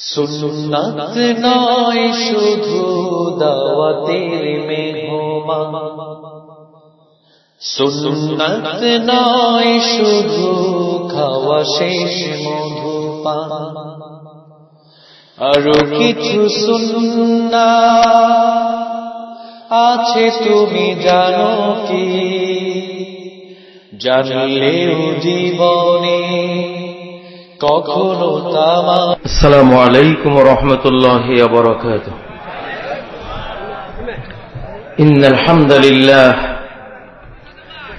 সুন্নাত নয়, শুধু দাওয়াতের মেহমান। সুন্নাত নয়, শুধু খাওয়া শেষ মধুপান আরও কিছু সুন্না আছে, তুমি জানো কি? জানলেও জীবনে السلام عليكم ورحمة الله وبركاته. إن الحمد لله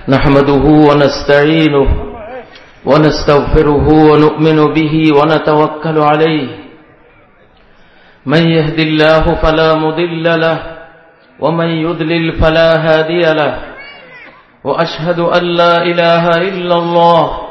نحمده ونستعينه ونستغفره ونؤمن به ونتوكل عليه. من يهد الله فلا مضل له ومن يضلل فلا هادي له. وأشهد أن لا إله إلا الله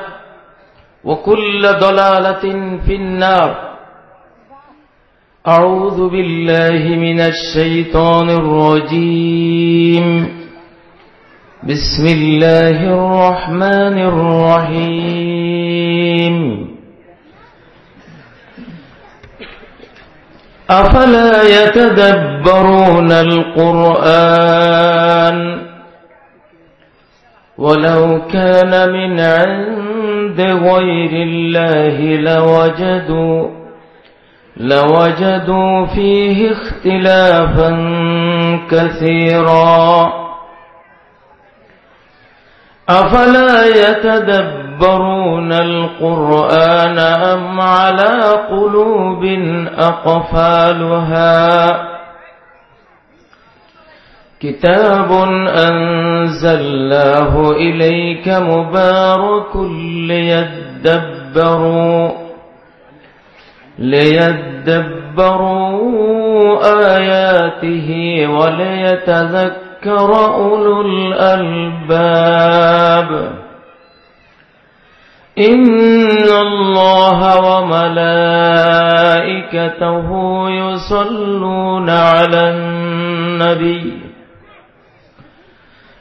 وكل ضلالة في النار. أعوذ بالله من الشيطان الرجيم. بسم الله الرحمن الرحيم. أفلا يتدبرون القرآن؟ ولو كان من عند غير الله لوجدوا لوجدوا فيه اختلافا كثيرا. أفلا يتدبرون القرآن أم على قلوب أقفالها؟ كتاب أنزلناه إليك مبارك ليدبروا ليدبروا آياته وليتذكر أولو الألباب. إن الله وملائكته يصلون على النبي.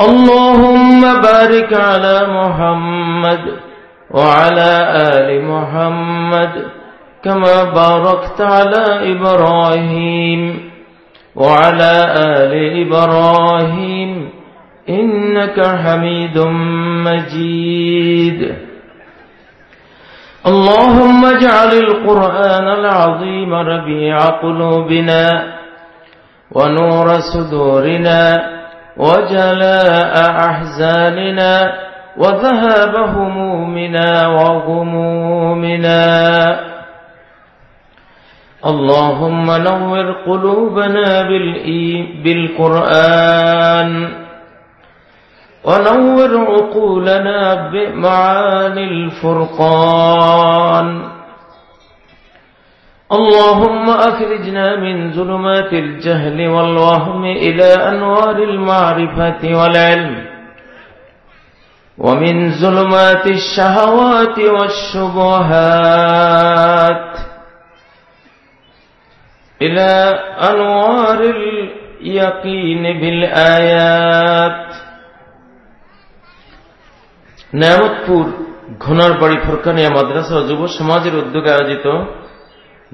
اللهم بارك على محمد وعلى آل محمد كما باركت على إبراهيم وعلى آل إبراهيم إنك حميد مجيد. اللهم اجعل القرآن العظيم ربيع قلوبنا ونور صدورنا وجلاء أحزاننا وذهاب همومنا وغمومنا اللهم نور قلوبنا بالقرآن. ونور عقولنا بمعاني الفرقان. اللهم أخرجنا من ظلمات الجهل والوهم إلى أنوار المعرفة والعلم ومن ظلمات الشهوات والشبهات إلى أنوار اليقين بالآيات নিয়ামতপুর ঘনার বাড়ি ফরকানিয়া মাদ্রাসা ও যুব সমাজের উদ্যোগে আয়োজিত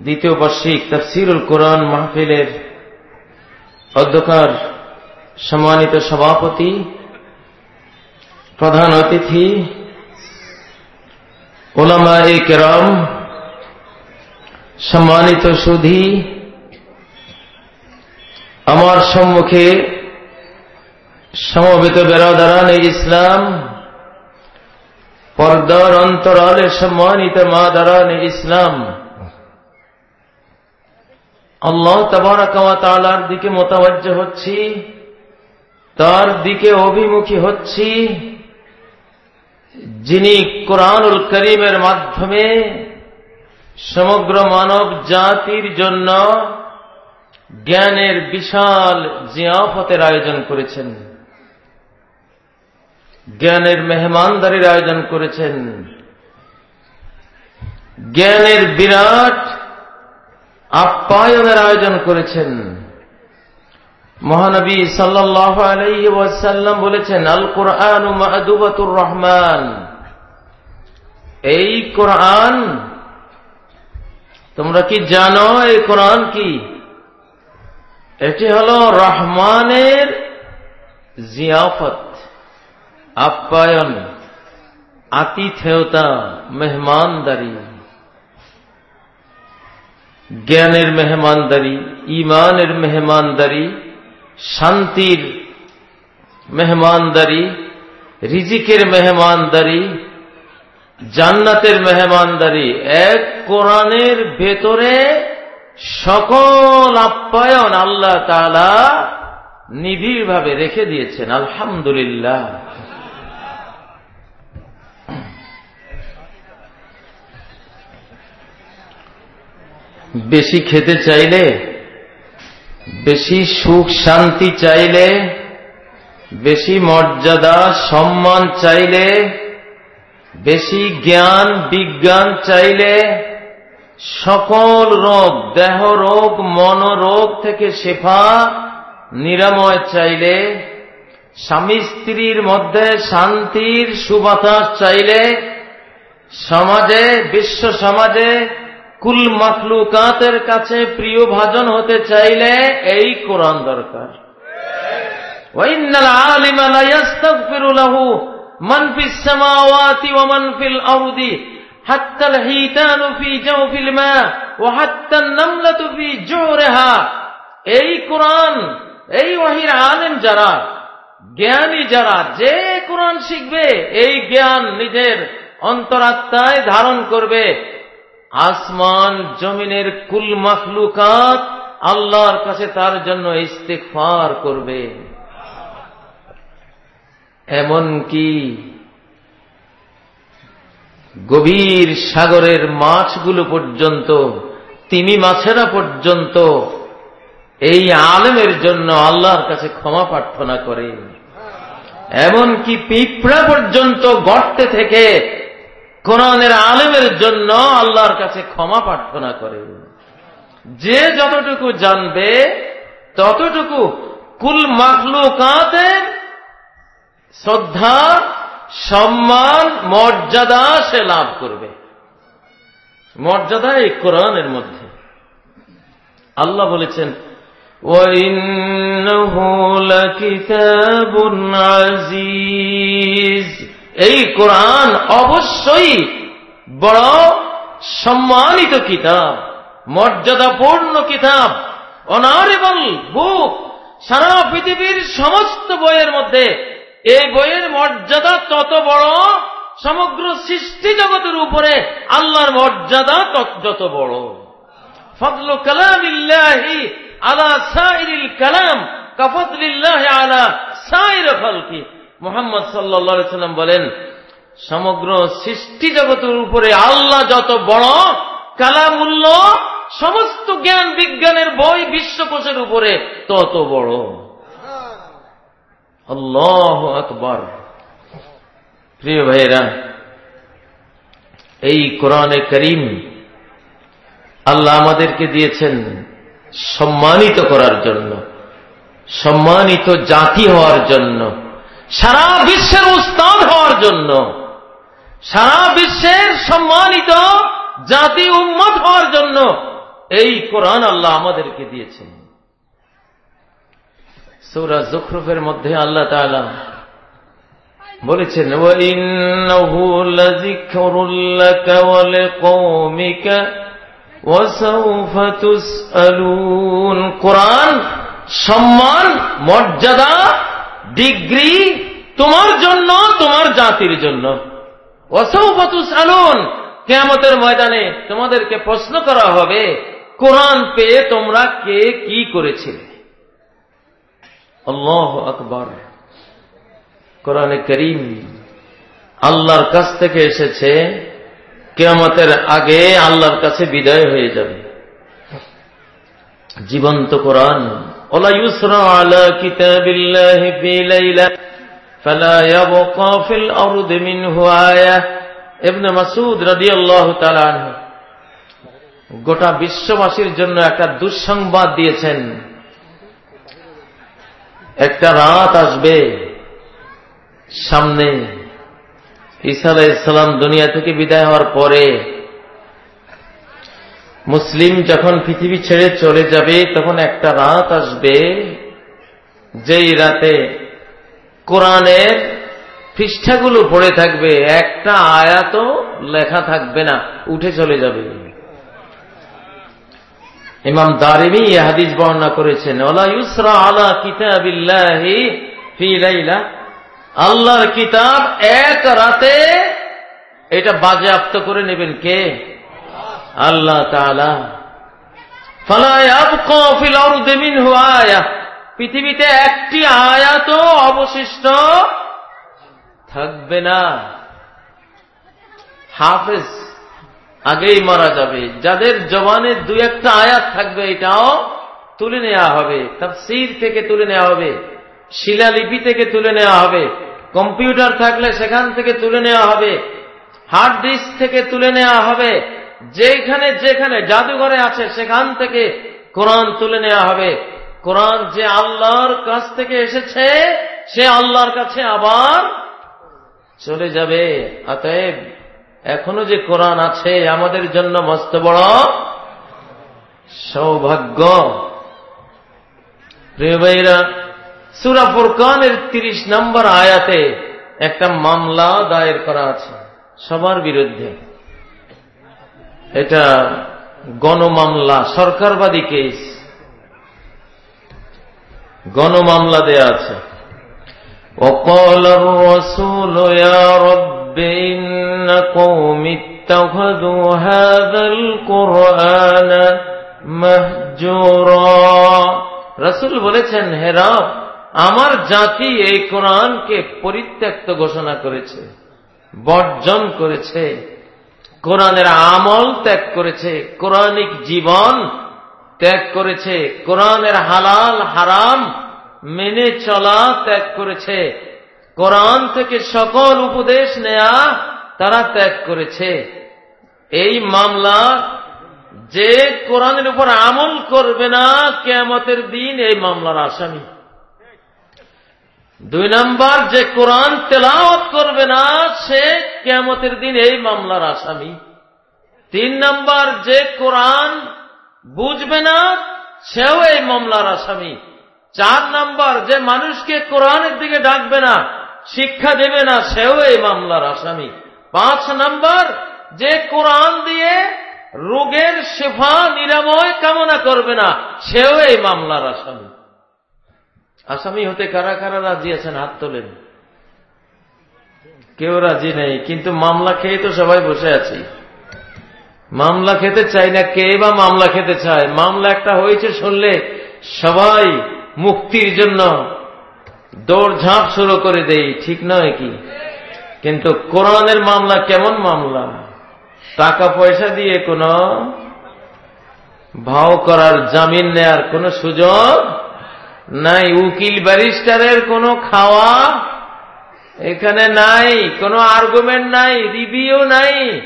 দ্বিতীয় বার্ষিক তাফসিরুল কোরআন মাহফিলের অধ্যকার সম্মানিত সভাপতি, প্রধান অতিথি ওলামা এ কেরাম, সম্মানিত সুধী, আমার সম্মুখে সমবেত বেরাদারান এই ইসলাম, পর্দার অন্তরালে সম্মানিত মা দারান ইসলাম আল্লাহ তালার দিকে মোতাবজ্জ হচ্ছি, তার দিকে অভিমুখী হচ্ছি। যিনি কোরআনুল করিমের মাধ্যমে সমগ্র মানব জাতির জন্য জ্ঞানের বিশাল জিয়াফতের আয়োজন করেছেন, জ্ঞানের মেহমানদারির আয়োজন করেছেন, জ্ঞানের বিরাট আপ্যায়নের আয়োজন করেছেন। মহানবী সাল্লাহ আলাইসাল্লাম বলেছেন, আল কোরআন রহমান। এই কোরআন, তোমরা কি জানো এই কোরআন কি? এটি হল রহমানের জিয়াফত, আপ্যায়ন, আতিথেয়তা, মেহমানদারি। জ্ঞানের মেহমানদারি ইমানের মেহমানদারি, শান্তির মেহমানদারি, রিজিকের মেহমানদারি, জান্নাতের মেহমানদারি। এক কোরআনের ভেতরে সকল আপ্যায়ন আল্লাহ তালা নিবিড়ভাবে রেখে দিয়েছেন। আলহামদুলিল্লাহ। বেশি খেতে চাইলে, বেশি সুখ শান্তি চাইলে, বেশি মর্যাদা সম্মান চাইলে, বেশি জ্ঞান বিজ্ঞান চাইলে, সকল রোগ, দেহ রোগ মনোরোগ থেকে শেফা নিরাময় চাইলে, স্বামী স্ত্রীর মধ্যে শান্তির সুবাতাস চাইলে, সমাজে, বিশ্ব সমাজে কুল মাখলুকাতের কাছে প্রিয় ভাজন হতে চাইলে এই কোরআন দরকার। এই কোরআন, এই ওয়াহির আলেম যারা, জ্ঞানী যারা, যে কোরআন শিখবে, এই জ্ঞান নিজের অন্তরাত্মায় ধারণ করবে। আসমান জমিনের কুল মখলুকাত আল্লাহর কাছে তার জন্য ইস্তেকফার করবে। এমন কি গভীর সাগরের মাছগুলো পর্যন্ত, তিমি মাছেরা পর্যন্ত, এই আলেমের জন্য আল্লাহর কাছে ক্ষমা প্রার্থনা করে। এমন কি পিঁপড়া পর্যন্ত গর্তে থেকে কোরআনের আলেমের জন্য আল্লাহর কাছে ক্ষমা প্রার্থনা করে যে যতটুকু জানবে ততটুকু কুল মাখলুকাতের শ্রদ্ধা সম্মান মর্যাদা সে লাভ করবে মর্যাদা এই কোরআনের মধ্যে আল্লাহ বলেছেন وَإِنَّهُ لَكِتَابٌ عَزِيزٌ এই কোরআন অবশ্যই বড় সম্মানিত কিতাব, মর্যাদাপূর্ণ কিতাব, অনারেবল বুক, সারা পৃথিবীর সমস্ত বইয়ের মধ্যে এই বইয়ের মর্যাদা তত বড়, সমগ্র সৃষ্টি জগতের উপরে আল্লাহর মর্যাদা যত বড়। ফজল কালাম ইল্লাহি আলা সাইরিল কালাম, কাফদলিল্লাহ আলা সাইর ফলকি মোহাম্মদ সাল্লা সাল্লাম বলেন, সমগ্র সৃষ্টি জগতের উপরে আল্লাহ যত বড় কালামূল্য সমস্ত জ্ঞান বিজ্ঞানের বই বিশ্বকোষের উপরে তত বড়। আল্লাহ আকবর। প্রিয় ভাইয়েরা, এই কোরআনে করিম আল্লাহ আমাদেরকে দিয়েছেন সম্মানিত করার জন্য, সম্মানিত জাতি হওয়ার জন্য। সারা বিশ্বের উস্তাদ হওয়ার জন্য, সারা বিশ্বের সম্মানিত জাতি উম্মত হওয়ার জন্য এই কোরআন আল্লাহ আমাদেরকে দিয়েছেন। সৌরা জখরুফের মধ্যে আল্লাহ তালা বলেছেন কোরআন সম্মান, মর্যাদা ডিগ্রি তোমার জন্য, তোমার জাতির জন্য। কেমতের ময়দানে তোমাদেরকে প্রশ্ন করা হবে, কোরআন পেয়ে তোমরা কে কি করেছিলে? আল্লাহ আকবর। কোরআনে করিম আল্লাহর কাছ থেকে এসেছে, কেয়ামতের আগে আল্লাহর কাছে বিদায় হয়ে যাবে। জীবন্ত কোরআন। ওলা ইউসরা আলা কিতাবিল্লাহি ফি লাইলা, ফালা ইয়াবকা ফিল আরদি মিনহু আয়া। ইবনে মাসউদ রাদিয়াল্লাহু তাআলা আনহু গোটা বিশ্ববাসীর জন্য একটা দুঃসংবাদ দিয়েছেন। একটা রাত আসবে সামনে, ঈসা ইসলাম দুনিয়া থেকে বিদায় হওয়ার পরে মুসলিম যখন পৃথিবী ছেড়ে চলে যাবে, তখন একটা রাত আসবে, যেই রাতে কোরআনের পৃষ্ঠাগুলো পড়ে থাকবে, একটা আয়াত লেখা থাকবে না, উঠে চলে যাবে। ইমাম দারিমি হাদিস বর্ণনা করেছেন ওলা ইউসরা ফি আল্লাহর কিতাব এক রাতে এটা বাজেয়াপ্ত করে নেবেন কে? আল্লাহ পৃথিবীতে একটি আয়াত অবশিষ্ট থাকবে না। হাফেজ, আগেই মারা যাবে। যাদের জবানে দু একটা আয়াত থাকবে, এটাও তুলে নেওয়া হবে। তাফসীর থেকে তুলে নেওয়া হবে। শিলালিপি থেকে তুলে নেওয়া হবে। কম্পিউটার থাকলে সেখান থেকে তুলে নেওয়া হবে। হার্ড ডিস্ক থেকে তুলে নেওয়া হবে। যেখানে যেখানে জাদুঘরে আছে, সেখান থেকে কোরআন তুলে নেওয়া হবে। কোরআন যে আল্লাহর কাছ থেকে এসেছে, সে আল্লাহর কাছে আবার চলে যাবে। অতএব এখনও যে কোরআন আছে, আমাদের জন্য মস্ত বড় সৌভাগ্য। প্রিয় ভাইরা সুরা ফুরকানের তিরিশ নম্বর আয়াতে একটা মামলা দায়ের করা আছে সবার বিরুদ্ধে। এটা গণমামলা সরকারবাদী কেস গণমামলা দেয়া আছে وقال الرسول يا رب إن قوم اتخذوا هذا القرآن مهجورا রসুল বলেছেন হে রব আমার জাতি এই কোরআনকে পরিত্যক্ত ঘোষণা করেছে বর্জন করেছে কোরআনের আমল ত্যাগ করেছে, কোরআনিক জীবন ত্যাগ করেছে, কোরআনের হালাল, হারাম মেনে চলা ত্যাগ করেছে। কোরআন থেকে সকল উপদেশ নেয়া তারা ত্যাগ করেছে। এই মামলা যে কোরআনের উপর আমল করবে না, কেয়ামতের দিন এই মামলার আসামি। দুই নম্বর, যে কোরআন তেলাওয়াত করবে না, সে কেয়ামতের দিন এই মামলার আসামি। তিন নম্বর, যে কোরআন বুঝবে না, সেও এই মামলার আসামি। চার নম্বর, যে মানুষকে কোরআনের দিকে ডাকবে না, শিক্ষা দেবে না, সেও এই মামলার আসামি। পাঁচ নম্বর, যে কোরআন দিয়ে রোগের শেফা, নিরাময় কামনা করবে না, সেও এই মামলার আসামি। আসামি হতে কারা কারা রাজি আছেন হাত তোলেন? কেউ রাজি নেই, কিন্তু মামলা খেয়ে তো সবাই বসে আছি। মামলা খেতে চাই না, কে বা মামলা খেতে চায়? মামলা একটা হয়েছে শুনলে সবাই মুক্তির জন্য দৌড়ঝাঁপ শুরু করে দেই, ঠিক নয় কি? কিন্তু কোরআনের মামলা কেমন মামলা? টাকা পয়সা দিয়ে কোন ভাও করার জামিন নেয়ার কোন সুযোগ নাই উকিল ব্যারিস্টারের কোনো খাওয়া এখানে নাই, কোনো আর্গুমেন্ট নাই রিভিউ নাই।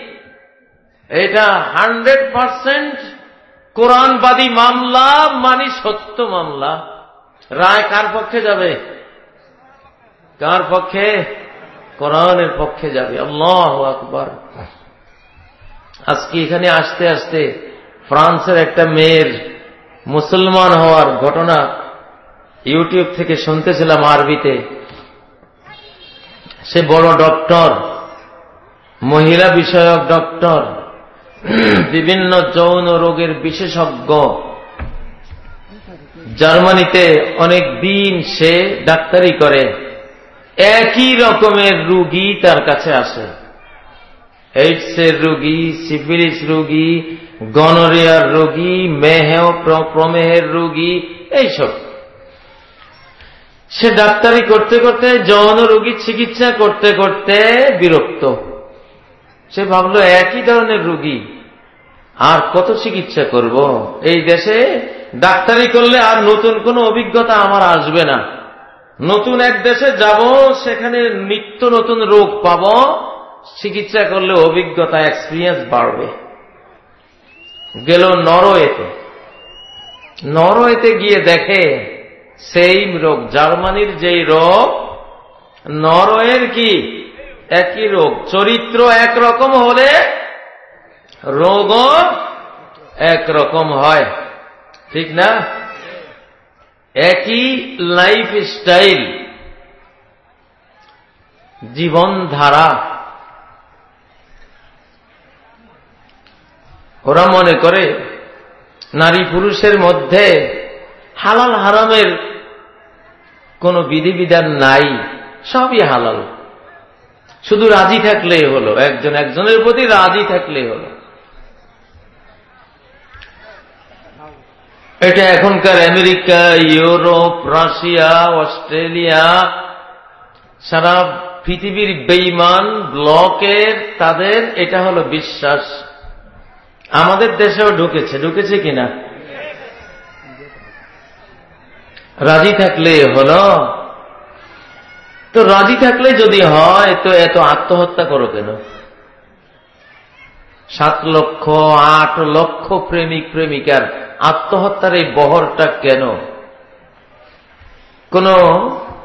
এটা হান্ড্রেড পার্সেন্ট কোরআনবাদী মামলা মানে সত্য মামলা। রায় কার পক্ষে যাবে? কার পক্ষে? কোরআনের পক্ষে যাবে। আল্লাহ আকবর। আজকে এখানে আসতে আসতে ফ্রান্সের একটা মেয়ের মুসলমান হওয়ার ঘটনা ইউটিউব থেকে শুনতেছিলাম আরবিতে, সে বড় ডক্টর, মহিলা বিষয়ক ডক্টর, বিভিন্ন যৌন রোগের বিশেষজ্ঞ। জার্মানিতে অনেক দিন সে ডাক্তারি করে। একই রকমের রুগী তার কাছে আসে। এইডসের রুগী, সিফিলিস রুগী, গনরিয়ার রুগী মেহ প্রমেহের রুগী, এইসব। সে ডাক্তারি করতে করতে যৌন রোগীর চিকিৎসা করতে করতে বিরক্ত। সে ভাবলো, একই ধরনের রুগী, আর কত চিকিৎসা করব? এই দেশে ডাক্তারি করলে আর নতুন কোনো অভিজ্ঞতা আমার আসবে না। নতুন এক দেশে যাব, সেখানে নিত্য নতুন রোগ পাব, চিকিৎসা করলে অভিজ্ঞতা এক্সপিরিয়েন্স বাড়বে। গেল নরওয়েতে। নরওয়েতে গিয়ে দেখে সেই রোগ, জার্মানির যেই রোগ, নরওয়ের কি? একই রোগ। চরিত্র একরকম হলে রোগ একরকম হয়। ঠিক না? একই লাইফ স্টাইল জীবনধারা। ওরা মনে করে, নারী পুরুষের মধ্যে হালাল হারামের কোন বিধিবিধান নাই, সবই হালাল। শুধু রাজি থাকলেই হলো, একজন একজনের প্রতি রাজি থাকলেই হলো। এটা এখনকার আমেরিকা, ইউরোপ, রাশিয়া, অস্ট্রেলিয়া, সারা পৃথিবীর বেইমান ব্লকের তাদের এটা হলো বিশ্বাস। আমাদের দেশেও ঢুকেছে ঢুকেছে কিনা? রাজি থাকলে হলো? তো রাজি থাকলে যদি হয়, তো এত আত্মহত্যা করো কেন? সাত লক্ষ, আট লক্ষ প্রেমিক, প্রেমিকার আত্মহত্যার এই বহরটা কেন? কোন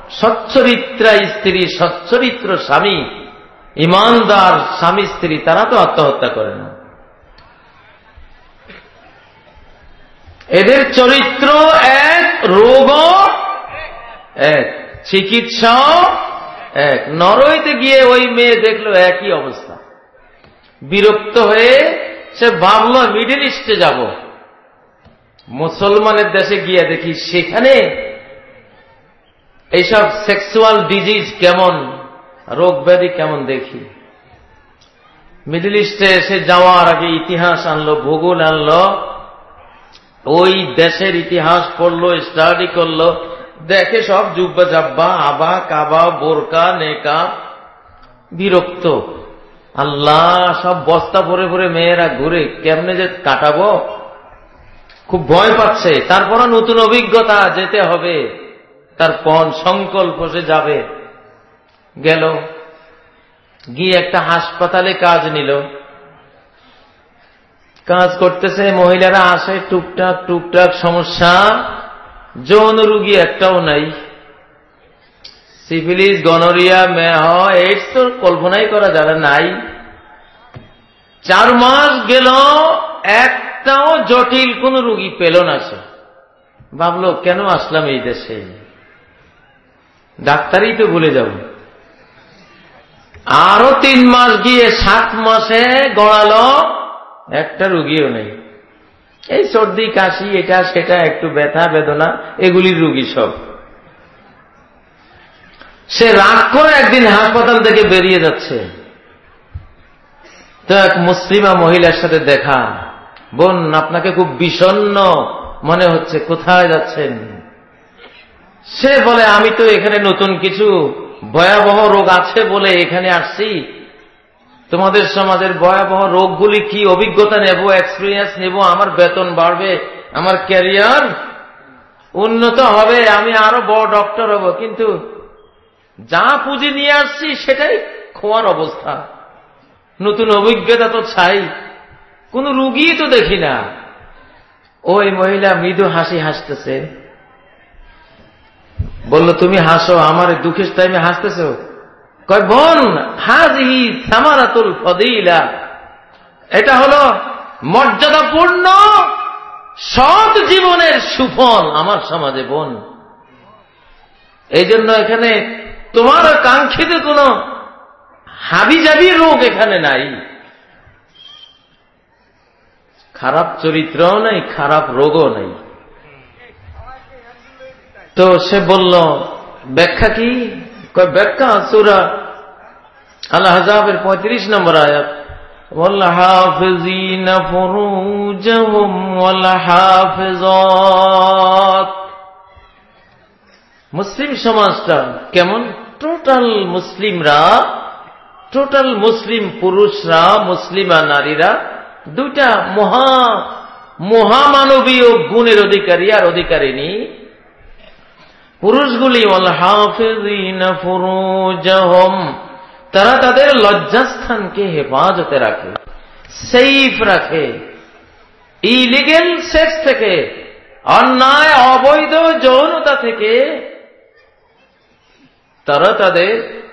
সচ্চরিত্রা স্ত্রী, সচ্চরিত্র স্বামী, ইমানদার স্বামী, স্ত্রী, তারা তো আত্মহত্যা করে না। এদের চরিত্র এক, রোগ এক, চিকিৎসাও এক। নরইতে গিয়ে ওই মেয়ে দেখল একই অবস্থা। বিরক্ত হয়ে সে ভাবল, মিডিল ইস্টে যাব। মুসলমানের দেশে গিয়ে দেখি সেখানে এইসব সেক্সুয়াল ডিজিজ কেমন, রোগ ব্যাধি কেমন দেখি। মিডিল ইস্টে এসে যাওয়ার আগে ইতিহাস আনলো, ভূগোল আনলো ওই দেশের ইতিহাস পড়ল স্টাডি করল, দেখে সব জুব্বা জাব্বা, আবা, কাবা, বোরকা, নেকা, বিরক্ত। আল্লাহ, সব বস্তা ভরে ভরে মেয়েরা ঘুরে কেমনে যে কাটাবো? খুব ভয় পাচ্ছে। তারপর নতুন অভিজ্ঞতা যেতে হবে। তার পণ সংকল্প সে যাবে। গেল। গিয়ে একটা হাসপাতালে কাজ নিল। কাজ করতেছে, মহিলারা আসে, টুকটাক টুকটাক, সমস্যা। যৌন রুগী একটাও নাই। সিফিলিস গনরিয়া, মেহ এইডস তো কল্পনাই করা যাবে নাই। চার মাস গেল, একটাও জটিল কোন রুগী পেল না সে। ভাবলো, কেন আসলাম এই দেশে? ডাক্তারই তো ভুলে যাব। আরও তিন মাস গিয়ে সাত মাসে গড়ালো একটা রুগীও নেই। এই সর্দি, কাশি, এটা, সেটা, একটু ব্যথা, বেদনা, এগুলির রুগী সব। সে রাগ করে একদিন হাসপাতাল থেকে বেরিয়ে যাচ্ছে। তো এক মুসলিমা মহিলার সাথে দেখা। বোন, আপনাকে খুব বিষণ্ন মনে হচ্ছে, কোথায় যাচ্ছেন? সে বলে, আমি তো এখানে নতুন কিছু, ভয়াবহ রোগ আছে বলে এখানে আসছি। তোমাদের সমাজের ভয়াবহ রোগগুলি কি অভিজ্ঞতা নেব এক্সপিরিয়েন্স নেব, আমার বেতন বাড়বে, আমার ক্যারিয়ার উন্নত হবে, আমি আরও বড় ডক্টর হব, কিন্তু যা পুঁজি নিয়ে আসছি সেটাই খোয়ার অবস্থা। নতুন অভিজ্ঞতা তো চাই, কোন রুগী তো দেখি না। ওই মহিলা মৃদু হাসি হাসতেছে। বলল, তুমি হাসো, আমার দুঃখের টাইমে হাসতেছ? কয়, বোন, হাজহি সামারাতুল ফদিলা। এটা হলো মর্যাদাপূর্ণ, সৎ জীবনের সুফল আমার সমাজে, বোন। এই জন্য এখানে তোমার কাঙ্ক্ষিত কোন হাবিজাবি রোগ এখানে নাই। খারাপ চরিত্রও নেই, খারাপ রোগও নেই। তো সে বলল, ব্যাখ্যা কি? ব্যাখ্যা, সুরা আল্লাহ হাজাবের পঁয়ত্রিশ নম্বর আয়াত والحافظين فروجهم والحافظات মুসলিম সমাজটা কেমন টোটাল মুসলিমরা টোটাল মুসলিম পুরুষরা মুসলিমা নারীরা দুইটা মহা মহামানবীয় গুণের অধিকারী আর অধিকারিনী পুরুষগুলি তারা তাদের লজ্জাস্থানকে হেফাজতে রাখে সেইফ রাখে। ইলিগেল সেক্স থেকে, অন্যায়, অবৈধ যৌনতা থেকে তারা তাদের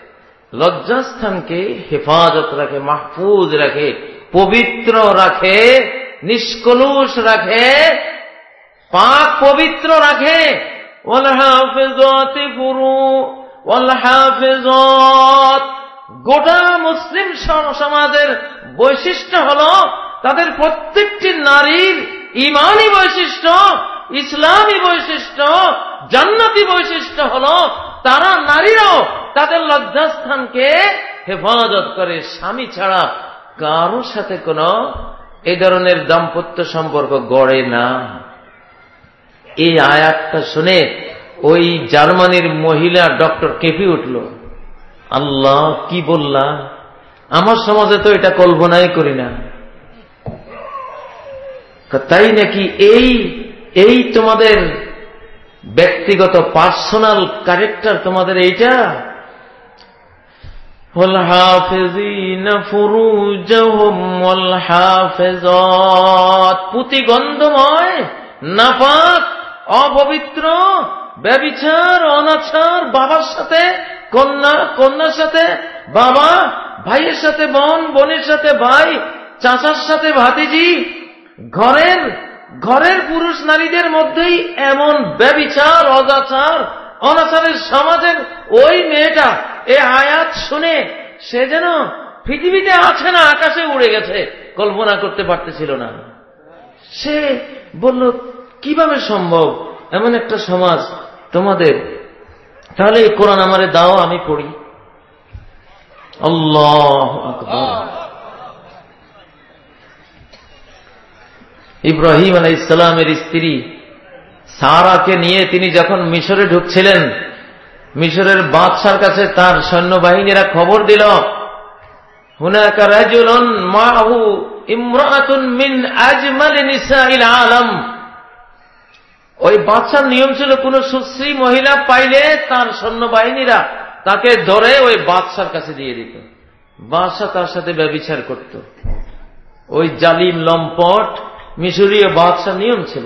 লজ্জাস্থানকে হেফাজত রাখে, মাহফুজ রাখে, পবিত্র রাখে, নিষ্কলুষ রাখে, পাক পবিত্র রাখে। গোটা মুসলিম সমাজের বৈশিষ্ট্য হল তাদের প্রত্যেকটি নারীর ইমানি বৈশিষ্ট্য, ইসলামী বৈশিষ্ট্য, জান্নাতি বৈশিষ্ট্য হল তারা নারীরাও তাদের লজ্জাস্থানকে হেফাজত করে। স্বামী ছাড়া কারোর সাথে কোন এ ধরনের দাম্পত্য সম্পর্ক গড়ে না। এই আয়াতটা শুনে ওই জার্মানির মহিলা ডক্টর কেঁপে উঠল। আল্লাহ কি বললা? আমার সমাজে তো এটা কল্পনাই করি না। তাই নাকি এই এই তোমাদের ব্যক্তিগত, পার্সোনাল ক্যারেক্টার তোমাদের এইটা? পুতিগন্ধময় নাপাক, অপবিত্র, ব্যবিচার, অনাচার বাবার সাথে কন্যা, কন্যার সাথে বাবা, ভাইয়ের সাথে বোন, বোনের সাথে ভাই, চাচার সাথে ভাতিজি, ঘরের ঘরের পুরুষ নারীদের মধ্যেই এমন ব্যবিচার, অজাচার, অনাচারের সমাজের ওই মেয়েটা এ আয়াত শুনে সে যেন পৃথিবীতে আছে না, আকাশে উড়ে গেছে, কল্পনা করতে পারতেছিল না। সে বলল, কীভাবে সম্ভব? এমন একটা সমাজ তোমাদের তাহলে এই কোরআন আমারে দাও, আমি পড়ি ইব্রাহিম আলাই ইসলামের স্ত্রী সারাকে নিয়ে তিনি যখন মিশরে ঢুকছিলেন, মিশরের বাদশার কাছে তার সৈন্যবাহিনীরা খবর দিল, হুনাকা রাজুলন মাহু ইমরাতুন মিন আজমাল নিসাইল আলম। ওই বাদশার নিয়ম ছিল, কোন সুশ্রী মহিলা পাইলে তার সৈন্যবাহিনীরা তাকে ধরে ওই বাদশার কাছে দিয়ে দিত। বাদশাহ তার সাথে ব্যবিচার করত। ওই জালিম লম্পট, মিশরীয় বাদশাহ নিয়ম ছিল।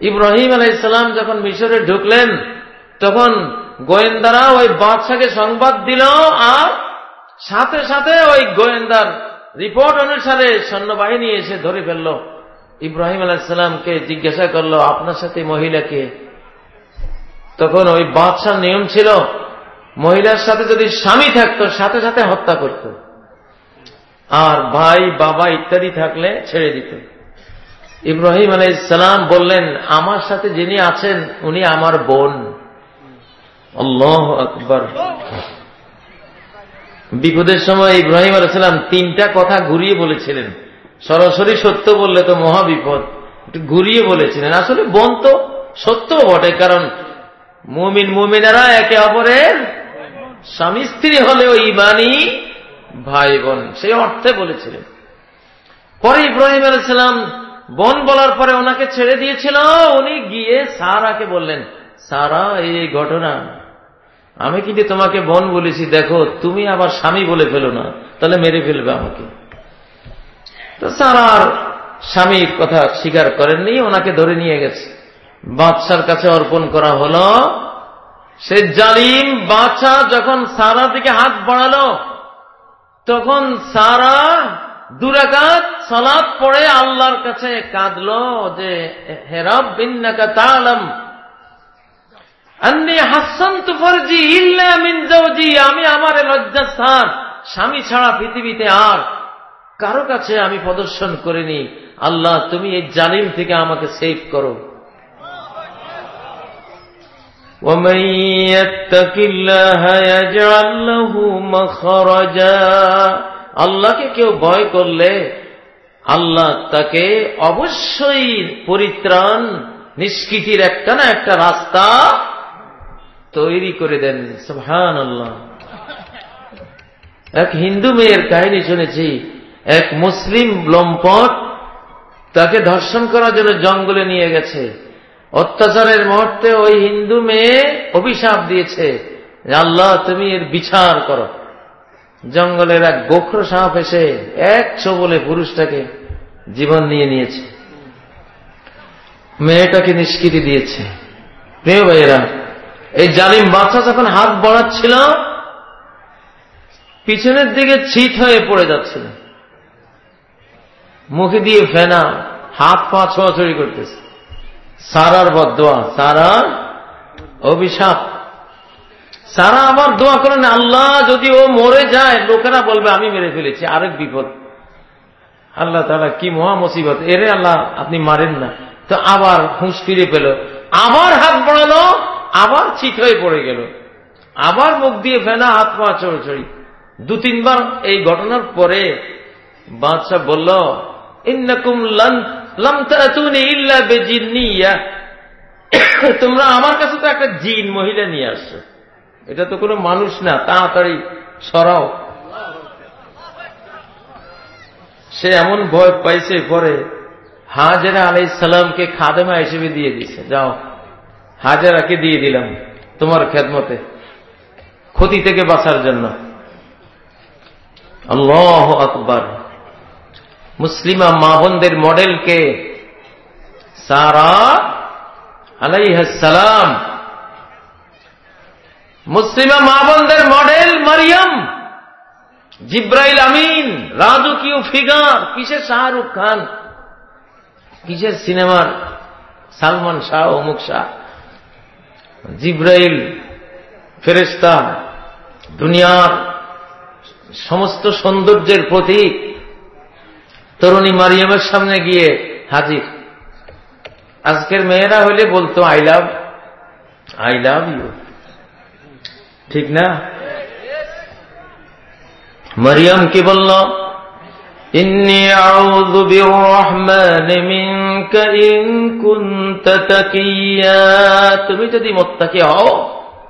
ইব্রাহিম আলাই ইসলাম যখন মিশরে ঢুকলেন, তখন গোয়েন্দারা ওই বাদশাকে সংবাদ দিল আর সাথে সাথে ওই গোয়েন্দার রিপোর্ট অনুসারে সৈন্যবাহিনী এসে ধরে ফেলল। ইব্রাহিম আলাহিসাল্লামকে জিজ্ঞাসা করল, আপনার সাথে মহিলাকে তখন ওই বাদশার নিয়ম ছিল, মহিলার সাথে যদি স্বামী থাকতো, সাথে সাথে হত্যা করত। আর ভাই, বাবা ইত্যাদি থাকলে ছেড়ে দিত। ইব্রাহিম আলাইসালাম বললেন, আমার সাথে যিনি আছেন, উনি আমার বোন। আকবর। বিপদের সময় ইব্রাহিম আলাইসালাম তিনটা কথা ঘুরিয়ে বলেছিলেন। সরাসরি সত্য বললে তো মহা বিপদ। একটু ঘুরিয়ে বলেছিলেন। আসলে বোন তো সত্য বটে, কারণ মুমিন মুমিনারা একে অপরের স্বামী, স্ত্রী হলেও ইমানি ভাই বোন সেই অর্থে বলেছিলেন। পরে ইব্রাহিম আলাইসালাম বোন বলার পরে ওনাকে ছেড়ে দিয়েছিল। উনি গিয়ে সারাকে বললেন, সারা, এই ঘটনা। আমি কিন্তু তোমাকে বোন বলেছি, দেখো, তুমি আবার স্বামী বলে ফেলো না, তাহলে মেরে ফেলবে আমাকে। তো সারার স্বামীর কথা স্বীকার করেননি, ওনাকে ধরে নিয়ে গেছে। বাদশার কাছে অর্পণ করা হল, সে জালিম বাদশাহ যখন সারা দিকে হাত বাড়ালো, তখন সারা দুরাকাত সালাদ পড়ে আল্লাহর কাছে কাঁদলো যে হেরব বিন্নাকা তালাম আমি আমার লজ্জাস্থান স্বামী ছাড়া পৃথিবীতে আর কারো কাছে আমি প্রদর্শন করিনি আল্লাহ তুমি এই জালিম থেকে আমাকে সেভ করো ومن يتق الله يجعل له مخرجا আল্লাহকে কেউ ভয় করলে আল্লাহ তাকে অবশ্যই পরিত্রাণ নিষ্কৃতির একটা না একটা রাস্তা তৈরি করে দেন সুবহান আল্লাহ এক হিন্দু মেয়ের কাহিনী শুনেছি এক মুসলিম লম্পট তাকে ধর্ষণ করার জন্য জঙ্গলে নিয়ে গেছে। অত্যাচারের মুহূর্তে ওই হিন্দু মেয়ে অভিশাপ দিয়েছে আল্লাহ, তুমি এর বিচার করো। জঙ্গলের এক গোখর সাপ এসে এক বলে পুরুষটাকে জীবন নিয়ে নিয়েছে। মেয়েটাকে নিষ্কৃতি দিয়েছে। প্রিয় ভাইয়েরা, এই জালিম বাচ্চা যখন হাত বাড়াচ্ছিল, পিছনের দিকে ছিট হয়ে পড়ে যাচ্ছিল। মুখে দিয়ে ফেনা, হাত পা ছোঁয়াছড়ি করতেছে। সারার বদোয়া সারার অভিশাপ। সারা আবার দোয়া করেন আল্লাহ যদি ও মরে যায়, লোকেরা বলবে, আমি মেরে ফেলেছি, আরেক বিপদ। আল্লাহ তালা কি মহা মুসিবত। এরে আল্লাহ, আপনি মারেন না। তো আবার হুঁশ ফিরে পেল। আবার হাত বাড়ালো, আবার চিট হয়ে পড়ে গেল। আবার মুখ দিয়ে ফেনা, হাত পা চড়ছড়ি দু তিনবার এই ঘটনার পরে বাদশাহ বলল তোমরা আমার কাছে তো একটা জিন মহিলা নিয়ে আসছো। এটা তো কোনো মানুষ না, তাড়াতাড়ি সরাও। সে এমন ভয় পাইছে, পরে হাজেরা আলাই সালামকে খাদেমা হিসেবে দিয়ে দিছে। যাও, হাজারাকে দিয়ে দিলাম তোমার খেদমতে, ক্ষতি থেকে বাঁচার জন্য। আল্লাহ আকবর। মুসলিমা মা বোনদের মডেলকে সারা আলাইহাসালাম মুসলিমা মা বোনদের মডেল মারিয়াম জিব্রাইল আমিন, রাজকীয় ফিগার, কিসের শাহরুখ খান? কিসের সিনেমার সালমান শাহ, অমুক শাহ? জিব্রাইল ফেরেস্তা দুনিয়ার সমস্ত সৌন্দর্যের প্রতীক। তরুণী মারিয়ামের সামনে গিয়ে হাজির। আজকের মেয়েরা হইলে বলতো I love I love you ঠিক না? মারিয়াম কি বলল? তুমি যদি মুত্তাকি হও,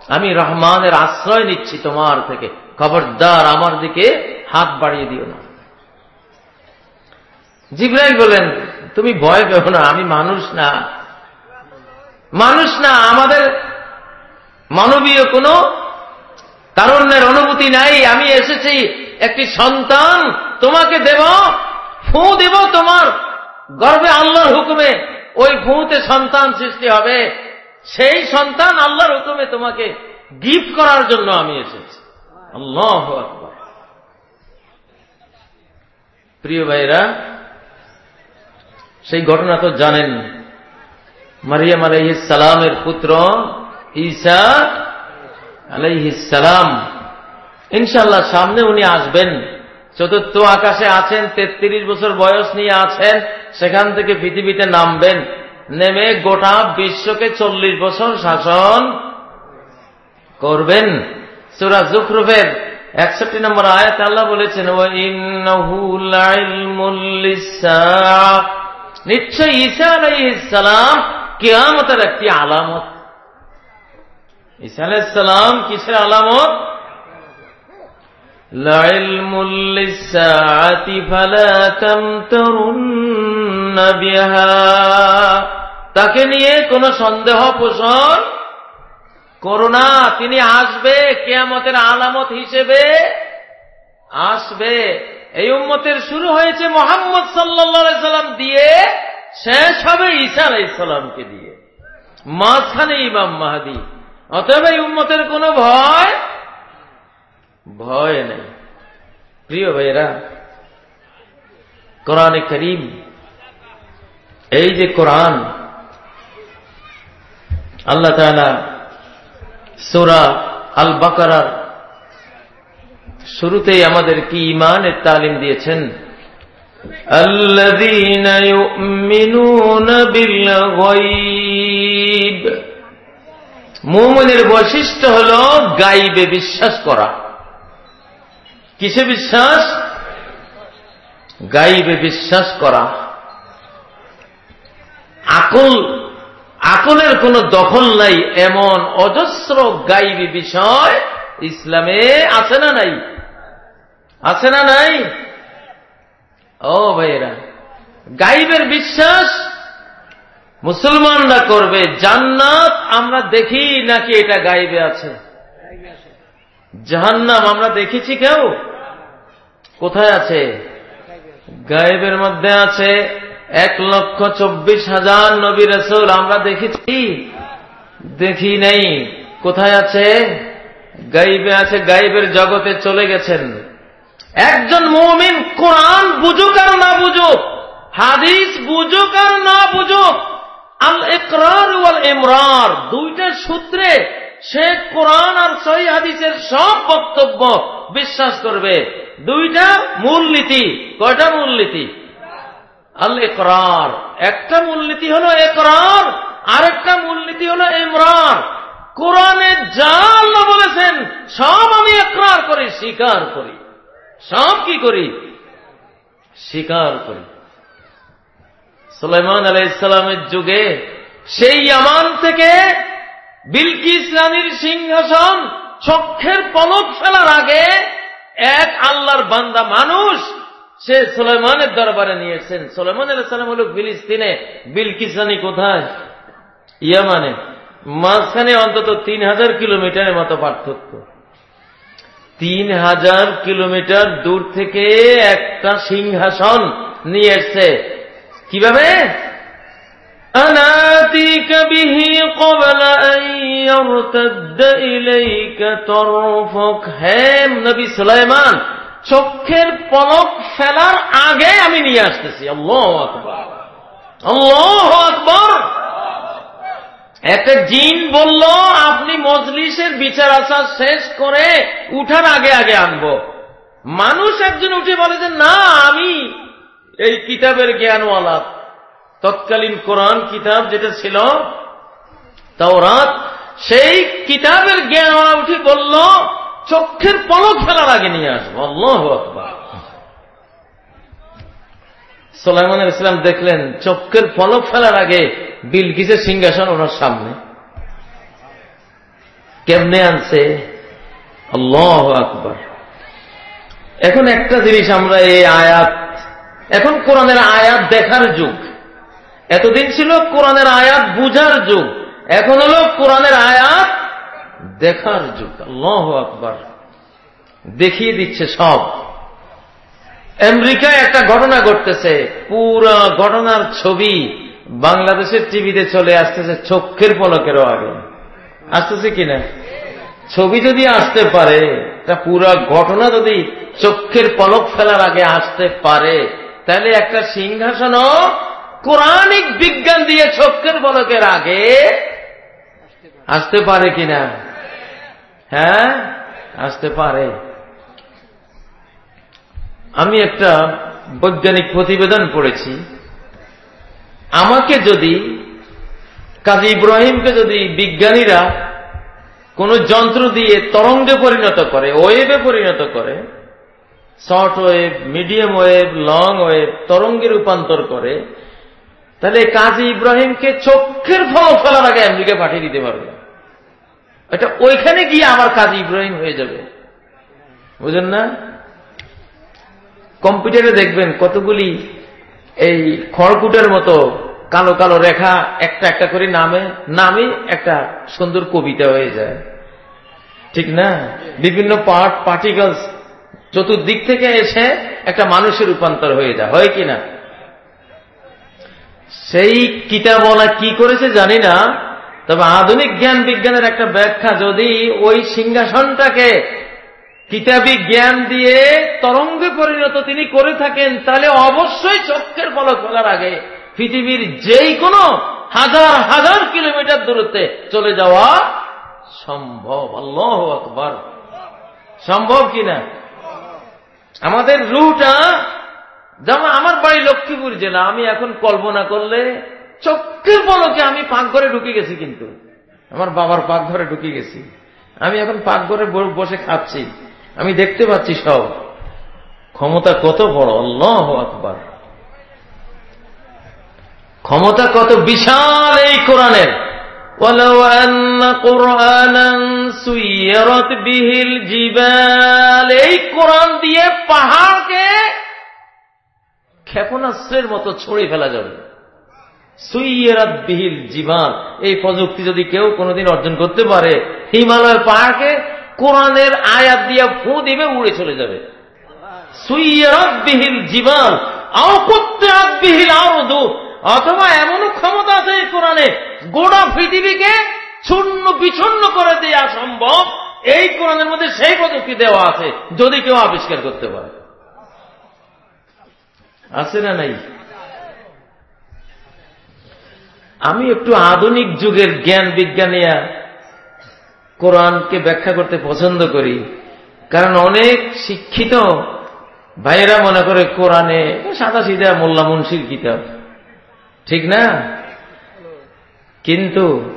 আমি রহমানের আশ্রয় নিচ্ছি তোমার থেকে। খবরদার আমার দিকে হাত বাড়িয়ে দিও না। জিব্রাইল বলেন, তুমি ভয় পেও না, আমি মানুষ না। মানুষ না, আমাদের মানবীয় কোন তারুণ্যের অনুভূতি নাই। আমি এসেছি, একটি সন্তান তোমাকে দেব, ফু দেব তোমার গর্বে আল্লাহর হুকুমে। ওই ফুঁতে সন্তান সৃষ্টি হবে, সেই সন্তান আল্লাহর হুকুমে তোমাকে গিফট করার জন্য আমি এসেছি। আল্লাহ প্রিয় ভাইরা সেই ঘটনা তো জানেন। মারিয়াম সালামের পুত্র ঈসা সালাম। ইনশাল্লাহ সামনে উনি আসবেন। চতুর্থ আকাশে আছেন, তেত্রিশ বছর বয়স নিয়ে আছেন, সেখান থেকে পৃথিবীতে নামবেন। নেমে গোটা বিশ্বকে চল্লিশ বছর শাসন করবেন। সুরা জুখরুফের একষট্টি নম্বর আয়াত আল্লাহ বলেছেন নিশ্চয় ঈসা আলাইসালাম কেয়ামতের একটি আলামত। ঈসা আলাইসালাম কিসের আলামত? তাকে নিয়ে কোন সন্দেহ পোষণ করোনা তিনি আসবে, কেয়ামতের আলামত হিসেবে আসবে। এই উম্মতের শুরু হয়েছে মোহাম্মদ সাল্লা সাল্লাম দিয়ে, শেষ হবে ঈসা আলাইসাল্লামকে দিয়ে। মাঝখানে ইমাম মাহাদি। অতএব এই উম্মতের কোনো ভয় ভয় নেই। প্রিয় ভাইয়েরা, কোরআনে করিম, এই যে কোরআন, আল্লাহ তালা সোরা আল বাকারার শুরুতেই আমাদের কি ইমানের তালিম দিয়েছেন الذين يؤمنون بالغيب মুমিনের বৈশিষ্ট্য হল গাইবে বিশ্বাস করা কিসে বিশ্বাস গাইবে বিশ্বাস করা আকল আকলের কোন দখল নাই এমন অজস্র গাইবি বিষয় ইসলামে আছে না নাই? আছে না নাই? ও ভাইরা গাইবের বিশ্বাস মুসলমানরা করবে। জান্নাত আমরা দেখি নাকি এটা গাইবে আছে? জাহান্নাম আমরা দেখেছি কেউ? কোথায় আছে? গায়েবের মধ্যে আছে এক লক্ষ চব্বিশ হাজার নবী রসুল। আমরা দেখেছি? দেখি নেই। কোথায় আছে? গাইবে আছে, গাইবের জগতে চলে গেছেন। একজন মৌমিন কোরআন বুঝুক আর না বুঝুক, হাদিস বুঝুক আর না বুঝুক, আল একরার ওয়াল ইমরার, দুইটা সূত্রে সে কোরআন আর সহি হাদিসের সব বক্তব্য বিশ্বাস করবে। দুইটা মূলনীতি, কয়টা মূলনীতি? আল একরার একটা মূলনীতি হলো একরার আরেকটা মূলনীতি হলো ইমরার। কোরআনে যা আল্লাহ বলেছেন, সব আমি একরার করি, স্বীকার করি। সব কি করি? স্বীকার করি। সুলাইমান আলাই ইসলামের যুগে সেই আমান থেকে বিলকিস রানীর সিংহাসন, চক্ষের পলক ফেলার আগে এক আল্লাহর বান্দা মানুষ সে সুলাইমানের দরবারে নিয়েছেন। সুলাইমান আলাইসালাম হল ফিলিস্তিনে বিলকিস রানী কোথায়? ইয়ামানে। মাঝখানে অন্তত তিন হাজার কিলোমিটারের মতো পার্থক্য তিন হাজার কিলোমিটার দূর থেকে একটা সিংহাসন নিয়ে এসছে কিভাবে أناتيك به قبل أن يرتد إليك طرفك হেম নবী সুলাইমান চোখের পলক ফেলার আগে আমি নিয়ে আসতেছি আল্লাহ আকবর আল্লাহ আকবর একটা জিন বলল, আপনি মজলিসের বিচার আচার শেষ করে উঠার আগে আগে আনব। মানুষ একজন উঠে বলে যে, না, আমি এই কিতাবের জ্ঞানওয়ালা। তৎকালীন কোরআন কিতাব যেটা ছিল, তাওরাত, সেই কিতাবের জ্ঞানওয়ালা উঠে বলল চক্ষের পলক ফেলার আগে নিয়ে আসব। আল্লাহ আকবার। সোলাইমান ইসলাম দেখলেন চক্ষের পলক ফেলার আগে বিলকিসের সিংহাসন ওনার সামনে। কেমনে আনছে? আল্লাহ আকবার। এখন একটা জিনিস আমরা এই আয়াত, এখন কোরআনের আয়াত দেখার যুগ। এতদিন ছিল কোরআনের আয়াত বুঝার যুগ। এখন হল কোরআনের আয়াত দেখার যুগ। আল্লাহ আকবার। দেখিয়ে দিচ্ছে সব। আমেরিকায় একটা ঘটনা ঘটতেছে। পুরো ঘটনার ছবি বাংলাদেশের টিভিতে চলে আসতেছে চক্ষের পলকেরও আগে। আসতেছে কিনা? ছবি যদি আসতে পারে, তা পুরা ঘটনা যদি চক্ষের পলক ফেলার আগে আসতে পারে, তাহলে একটা সিংহাসনও কোরআনিক বিজ্ঞান দিয়ে চক্ষের পলকের আগে আসতে পারে কিনা? হ্যাঁ? আসতে পারে। আমি একটা বৈজ্ঞানিক প্রতিবেদন পড়েছি। আমাকে যদি, কাজী ইব্রাহিমকে যদি বিজ্ঞানীরা কোন যন্ত্র দিয়ে তরঙ্গে পরিণত করে, ওয়েবে পরিণত করে, short wave medium wave long wave তরঙ্গে রূপান্তর করে, তাহলে কাজী ইব্রাহিমকে চক্ষের ফল ফেলার আগে আমেরিকা পাঠিয়ে দিতে পারবে। এটা ওইখানে গিয়ে আমার কাজী ইব্রাহিম হয়ে যাবে। বুঝেন না? কম্পিউটারে দেখবেন কতগুলি এই খড়কুটের মতো কালো কালো রেখা একটা একটা করে নামে নামে একটা সুন্দর কবিতা হয়ে যায়। ঠিক না? বিভিন্ন পার্ট, পার্টিকলস চতুর্দিক থেকে এসে একটা মানুষের রূপান্তর হয়ে যায়। হয় কি না? সেই কিতাবলা কি করেছে জানি না, তবে আধুনিক জ্ঞান বিজ্ঞানের একটা ব্যাখ্যা, যদি ওই সিংহাসনটাকে কিতাবি জ্ঞান দিয়ে তরঙ্গে পরিণত তিনি করে থাকেন, তাহলে অবশ্যই চক্ষের পলক ফেলার আগে পৃথিবীর যেই কোনো হাজার হাজার কিলোমিটার দূরত্বে চলে যাওয়া সম্ভব। আল্লাহ আকবর। সম্ভব কিনা আমাদের রুটা যেমন আমার বাড়ি লক্ষ্মীপুর জেলা, আমি এখন কল্পনা করলে চক্ষের পলকে আমি পাকঘরে ঢুকে গেছি কিন্তু। আমার বাবার পাকঘরে ঢুকে গেছি। আমি এখন পাকঘরে বসে খাচ্ছি। আমি দেখতে পাচ্ছি সব ক্ষমতা কত বড় আল্লাহ আকবার ক্ষমতা কত বিশাল এই কোরআনের ولو أن قرآنا سيرت به الجبال এই কোরআন দিয়ে পাহাড়কে ক্ষেপণাস্ত্রের মতো ছড়ে ফেলা যাবে সুইয়েরাত বিহিল জীবান এই প্রযুক্তি যদি কেউ কোনোদিন অর্জন করতে পারে হিমালয়ের পাহাড়কে কোরআনের আয়াত দিয়া ফু দিবে, উড়ে চলে যাবে। সুইয়েরাত বিহিল জীবান বিহিল আরদু, অথবা এমনও ক্ষমতা আছে এই কোরআনে গোটা পৃথিবীকে চূর্ণ বিচ্ছন্ন করে দেওয়া সম্ভব, এই কোরআনের মধ্যে সেই প্রযুক্তি দেওয়া আছে, যদি কেউ আবিষ্কার করতে পারে। আছে না নাই? আমি একটু আধুনিক যুগের জ্ঞান বিজ্ঞানীরা কোরআনকে ব্যাখ্যা করতে পছন্দ করি। কারণ অনেক শিক্ষিত ভাইয়েরা মনে করে কোরআনে সাদা সিধা মোল্লা মুন্সির কিতাব। ঠিক না? কিন্তু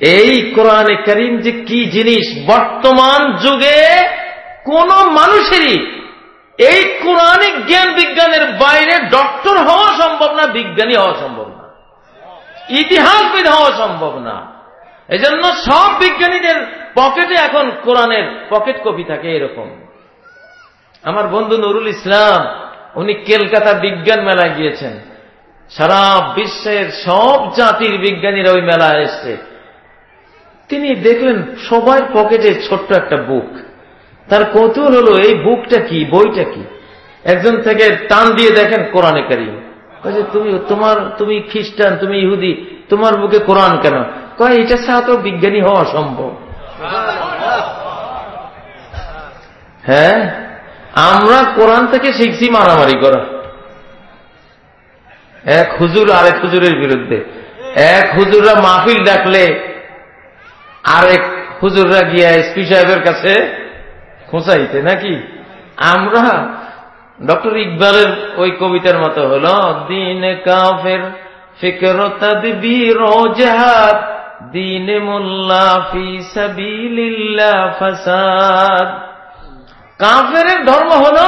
এই কোরআনে করিম যে কি জিনিস বর্তমান যুগে কোন মানুষেরই এই কোরআনিক জ্ঞান বিজ্ঞানের বাইরে ডক্টর হওয়া সম্ভব না, বিজ্ঞানী হওয়া সম্ভব না। ইতিহাসবিদ হওয়া সম্ভব না। এজন্য সব বিজ্ঞানীদের পকেটে এখন কোরআনের পকেট কপি থাকে এরকম। আমার বন্ধু নুরুল ইসলাম, উনি কলকাতা বিজ্ঞান মেলায় গিয়েছেন। সারা বিশ্বের সব জাতির বিজ্ঞানীরা ওই মেলায় এসছে। তিনি দেখলেন সবার পকেটে ছোট্ট একটা বুক। তার কৌতূহল হলো, এই বুকটা কি, বইটা কি? একজন থেকে টান দিয়ে দেখেন কোরআনে কারিম। তুমি, তোমার, তুমি খ্রিস্টান, তুমি ইহুদি, তোমার বুকে কোরআন কেন? কয়, এটা ছাড়া তো বিজ্ঞানী হওয়া সম্ভব। হ্যাঁ? আমরা কোরআন থেকে শিখছি মারামারি করা। এক হুজুর আরেক হুজুরের বিরুদ্ধে। এক হুজুররা মাহফিল ডাকলে আরেক হুজুররা গিয়া এসপি সাহেবের কাছে খোঁচাইতে, নাকি? আমরা ডক্টর ইকবালের ওই কবিতার মতো হল দিন কাফের ফিকর তদবির জেহাদ দিন মোল্লা ফি সাবিলিল্লাহ ফাসাদ। কাফের ধর্ম হল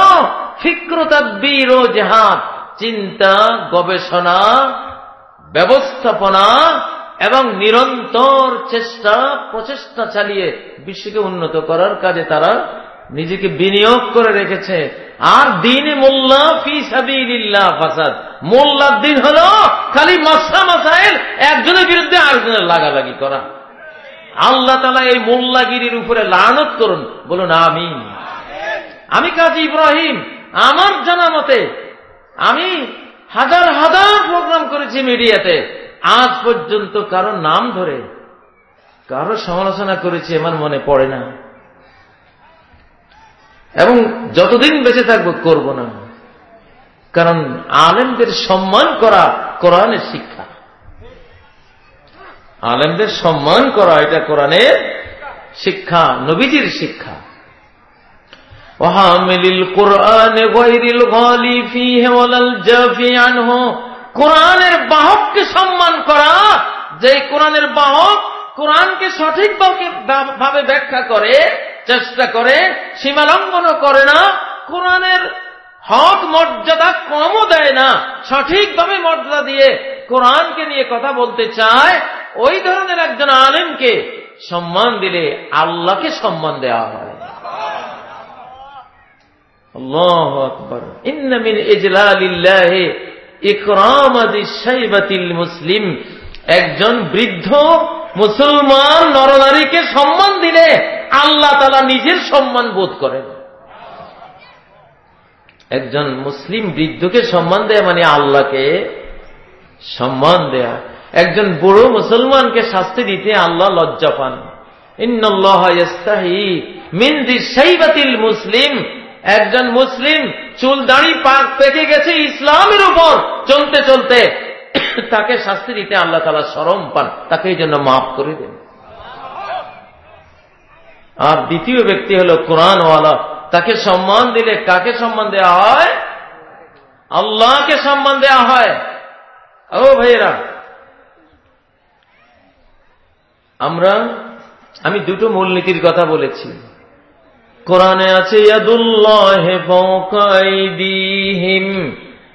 ফিক্র তদবির ও জেহাদ, চিন্তা, গবেষণা, ব্যবস্থাপনা এবং নিরন্তর চেষ্টা, প্রচেষ্টা চালিয়ে বিশ্বকে উন্নত করার কাজে তারা নিজেকে বিনিয়োগ করে রেখেছে। আর দিনে মোল্লা ফি সাবিল্লাহ ফাসাদ। মোল্লার দিন হল খালি মাসা মাসাইল, একজনের বিরুদ্ধে আরেকজনের লাগালাগি করা। আল্লাহ তালা এই মোল্লাগিরির উপরে লানত করুন, বলুন আমি আমি কাজী ইব্রাহিম, আমার জানা মতে আমি হাজার হাজার প্রোগ্রাম করেছি মিডিয়াতে, আজ পর্যন্ত কারও নাম ধরে, কারও সমালোচনা করেছি, আমার মনে পড়ে না। এবং যতদিন বেঁচে থাকব, করব না। কারণ আলেমদের সম্মান করা কোরআনের শিক্ষা। আলেমদের সম্মান করা এটা কোরআনের শিক্ষা, নবীজির শিক্ষা। কোরআনের বাহককে সম্মান করা যে কোরআনের বাহক কোরআনকে সঠিক ভাবে ব্যাখ্যা করে চেষ্টা করে সীমালঙ্ঘনও করে না, কোরআনের হক, মর্যাদা কমও দেয় না। সঠিকভাবে মর্যাদা দিয়ে কোরআনকে নিয়ে কথা বলতে চায়, ওই ধরনের একজন আলেমকে সম্মান দিলে আল্লাহকে সম্মান দেওয়া হয়। মুসলিম। একজন বৃদ্ধ মুসলমান নরনারীকে সম্মান দিলে আল্লাহ তালা নিজের সম্মান বোধ করেন। একজন মুসলিম বৃদ্ধকে সম্মান দেয়া মানে আল্লাহকে সম্মান দেয়া। একজন বুড়ো মুসলমানকে শাস্তি দিতে আল্লাহ লজ্জা পান। মুসলিম। একজন মুসলিম চুল দাড়ি পাক পেকে গেছে ইসলামের উপর। চলতে চলতে তাকে শাস্তি দিতে আল্লাহ তালা সরম পান। তাকে এই জন্য মাফ করে দেন। আর দ্বিতীয় ব্যক্তি হল কোরআনওয়ালা। তাকে সম্মান দিলে কাকে সম্মান দেওয়া হয়? আল্লাহকে সম্মান দেওয়া হয়। ও ভাইয়েরা, আমরা, আমি দুটো মূলনীতির কথা বলেছি। কোরআনে আছে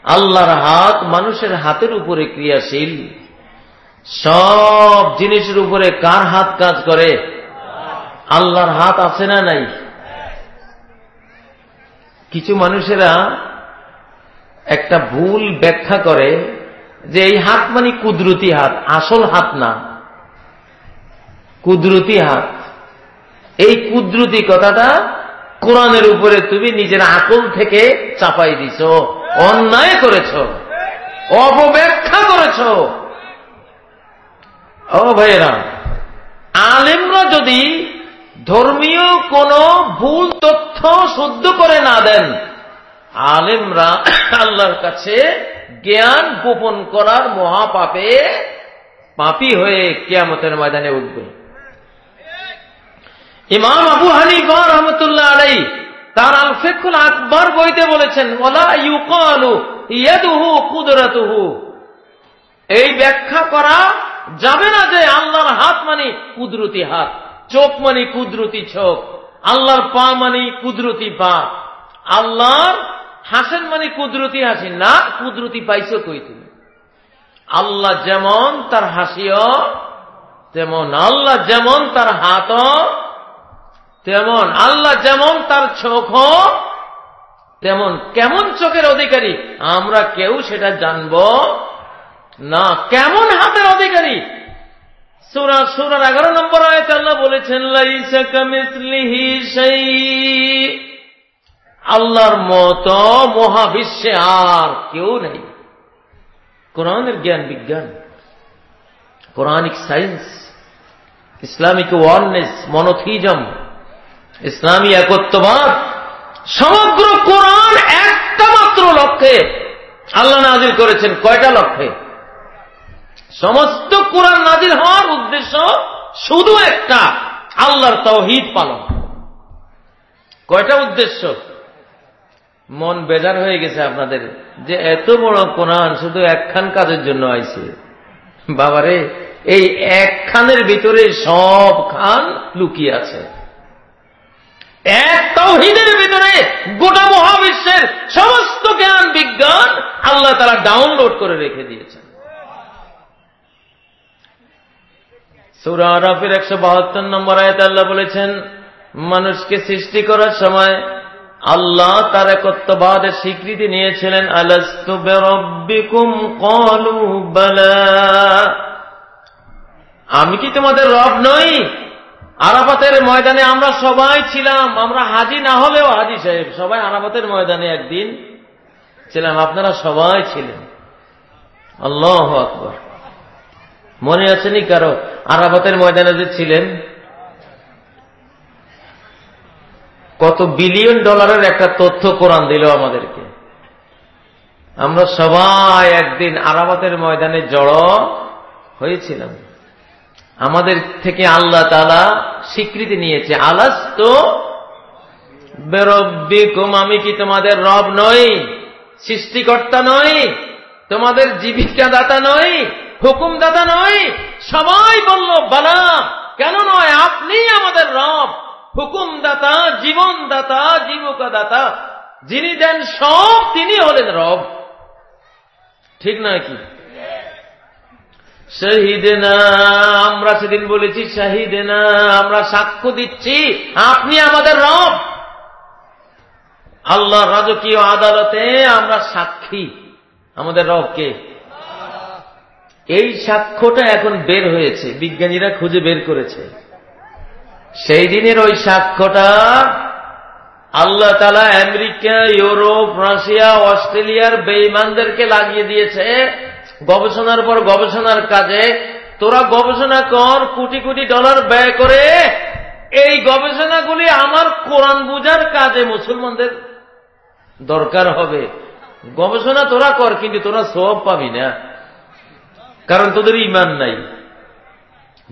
আল্লাহর হাত মানুষের হাতের উপরে ক্রিয়াশীল। সব জিনিসের উপরে কার হাত কাজ করে? আল্লাহর হাত আছে না নাই? কিছু মানুষেরা একটা ভুল ব্যাখ্যা করে যে এই হাত মানে কুদরতি হাত, আসল হাত না। কুদরতি হাত। এই কুদরতি কথাটা কোরআনের উপরে তুমি নিজের আকল থেকে চাপাই দিছ, অন্যায় করেছ, অপব্যাখ্যা করেছ। ও ভাইয়েরা, আলেমরা যদি ধর্মীয় কোন ভুল তথ্য শুদ্ধ করে না দেন। আলেমরা আল্লাহর কাছে জ্ঞান গোপন করার মহাপাপে পাপি হয়ে কেয়ামতের ময়দানে উঠবে। ইমাম আবু হানিফা রহমতুল্লাহ আলাই তার আল ফেকুল আকবর বইতে বলেছেন ওলা ইউকালু ইয়াদুহু কুদরাতুহু। এই ব্যাখ্যা করা যাবে না যে আল্লাহর হাত মানে কুদরতি হাত। চোখ মানে কুদরতি চোখ, আল্লাহর পা মানে কুদরতি পা। আল্লাহর হাসেন মানে কুদরতি হাসি, না কুদরতি পাইছো কই তুমি? আল্লাহ যেমন তার হাসিও তেমন, আল্লাহ যেমন তার হাত তেমন, আল্লাহ যেমন তার চোখ তেমন। কেমন চোখের অধিকারী? আমরা কেউ সেটা জানব না। কেমন হাতের অধিকারী? সুরা, সুরার এগারো নম্বর আয়তে আল্লাহ বলেছেন আল্লাহর মত মহাবিশ্বে আর কেউ নেই। কোরআনের জ্ঞান বিজ্ঞান, Quranic science, Islamic awareness monotheism ইসলামী একত্ববাদ, সমগ্র কোরআন একটা মাত্র লক্ষ্যে আল্লাহ নাজিল করেছেন কয়টা লক্ষ্যে? সমস্ত কোরআন নাজির হওয়ার উদ্দেশ্য শুধু একটা, আল্লাহর তৌহিদ পালন। কয়টা উদ্দেশ্য? মন বেজার হয়ে গেছে আপনাদের, যে এত বড় কোরআন শুধু একখান কাজের জন্য আইছে। বাবারে, এই একখানের ভিতরে সব খান লুকিয়ে আছে। এক তৌহিদের ভিতরে গোটা মহাবিশ্বের সমস্ত জ্ঞান, বিজ্ঞান আল্লাহ তারা ডাউনলোড করে রেখে দিয়েছেন। সৌরা আরফের একশো বাহাত্তর নম্বর আয়ত আল্লাহ বলেছেন, মানুষকে সৃষ্টি করার সময় আল্লাহ তার একত্ববাদের স্বীকৃতি নিয়েছিলেন আমি কি তোমাদের রব নই? আরাফাতের ময়দানে আমরা সবাই ছিলাম, আমরা হাজি না হলেও হাজি সাহেব, সবাই আরাফাতের ময়দানে একদিন ছিলাম, আপনারা সবাই ছিলেন। আল্লাহ আকবর। মনে আছেনি কারও? আরাফাতের ময়দানে যে ছিলেন, কত বিলিয়ন ডলারের একটা তথ্য কোরআন দিল আমাদেরকে। আমরা সবাই একদিন আরাফাতের ময়দানে জড় হয়েছিলাম। আমাদের থেকে আল্লাহ তালা স্বীকৃতি নিয়েছে আলাস তো বেরব্বিকুম, আমি কি তোমাদের রব নই? সৃষ্টিকর্তা নই? তোমাদের জীবিকা দাতা নই? হুকুম দাতা নই সবাই বলল, বালা, কেন নয়? আপনি আমাদের রব। হুকুম দাতা, জীবন দাতা যিনি দেন সব, তিনি হলেন রব। ঠিক নয় কি? শহীদেনা আমরা সেদিন বলেছি শাহিদেনা আমরা সাক্ষ্য দিচ্ছি, আপনি আমাদের রব। আল্লাহ রাজকীয় আদালতে আমরা সাক্ষী। আমাদের রবকে এই সাক্ষ্যটা এখন বের হয়েছে, বিজ্ঞানীরা খুঁজে বের করেছে। সেই দিনের ওই সাক্ষ্যটা আল্লাহ তালা আমেরিকা, ইউরোপ, রাশিয়া, অস্ট্রেলিয়ার বেইমানদেরকে লাগিয়ে দিয়েছে। গবেষণার পর গবেষণার কাজে তোরা গবেষণা কর, কোটি কোটি ডলার ব্যয় করে এই গবেষণাগুলি আমার কোরআন বুঝার কাজে মুসলমানদের দরকার হবে। গবেষণা তোরা কর, কিন্তু তোরা সব পাবি না। কারণ তোদের ইমান নাই।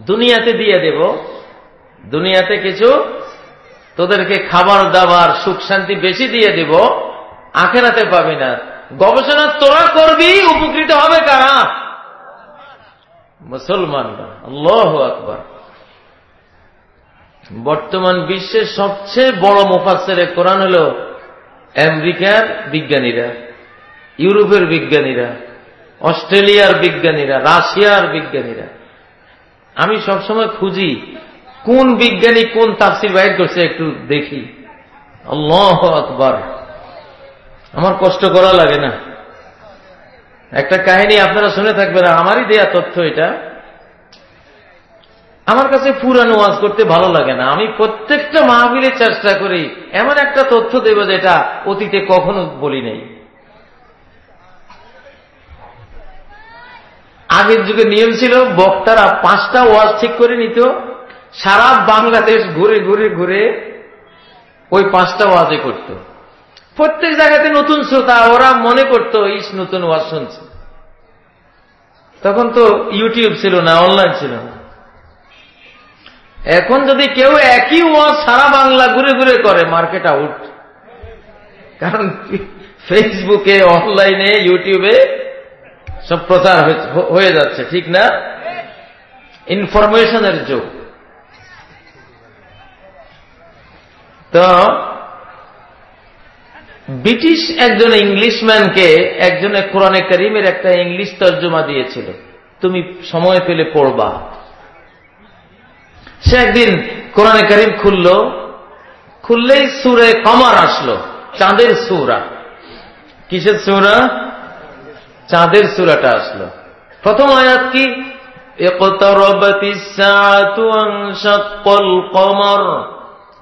দুনিয়াতে দিয়ে দেব, দুনিয়াতে কিছু তোদেরকে খাবার দাবার, সুখ শান্তি বেশি দিয়ে দেব, আখেরাতে পাবি না। গবেষণা তোরা করবি, উপকৃত হবে কারা? মুসলমানরা। আল্লাহ আকবর। বর্তমান বিশ্বের সবচেয়ে বড় মুফাসের কোরআন হল আমেরিকার বিজ্ঞানীরা, ইউরোপের বিজ্ঞানীরা। অস্ট্রেলিয়ার বিজ্ঞানীরা, রাশিয়ার বিজ্ঞানীরা। আমি সবসময় খুঁজি, কোন বিজ্ঞানী কোন তাফসির বাইর করছে একটু দেখি। আল্লাহ আকবার। আমার কষ্ট করা লাগে না। একটা কাহিনী আপনারা শুনে থাকবেন আমারই দেয়া তথ্য এটা। আমার কাছে পুরানো ওয়াজ করতে ভালো লাগে না। আমি প্রত্যেকটা মাহবিলে চেষ্টা করি, এমন একটা তথ্য দেব যেটা অতীতে কখনো বলি নেই। আগের যুগে নিয়ম ছিল, বক্তারা পাঁচটা ওয়াজ ঠিক করে নিত, সারা বাংলাদেশ ঘুরে ঘুরে ঘুরে ওই পাঁচটা ওয়াজে করত। প্রত্যেক জায়গাতে নতুন শ্রোতা, ওরা মনে করতো, ইস, নতুন ওয়াজ শুনছে। তখন তো ইউটিউব ছিল না, অনলাইন ছিল না। এখন যদি কেউ একই ওয়াজ সারা বাংলা ঘুরে ঘুরে করে, মার্কেট আউট। কারণ ফেসবুকে অনলাইনে ইউটিউবে সব প্রচার হয়ে যাচ্ছে, ঠিক না? ইনফরমেশনের যুগ। তো, ব্রিটিশ একজন ইংলিশম্যানকে একজনে কোরআনে করিমের একটা ইংলিশ তর্জমা দিয়েছিল। তুমি সময় পেলে পড়বা। সে একদিন কোরআনে করিম খুলল। খুললেই সুরে কমার আসলো, চাঁদের সুরা। কিসের সুরা? চাঁদের সুরাটা আসলো। প্রথম আয়াত কি?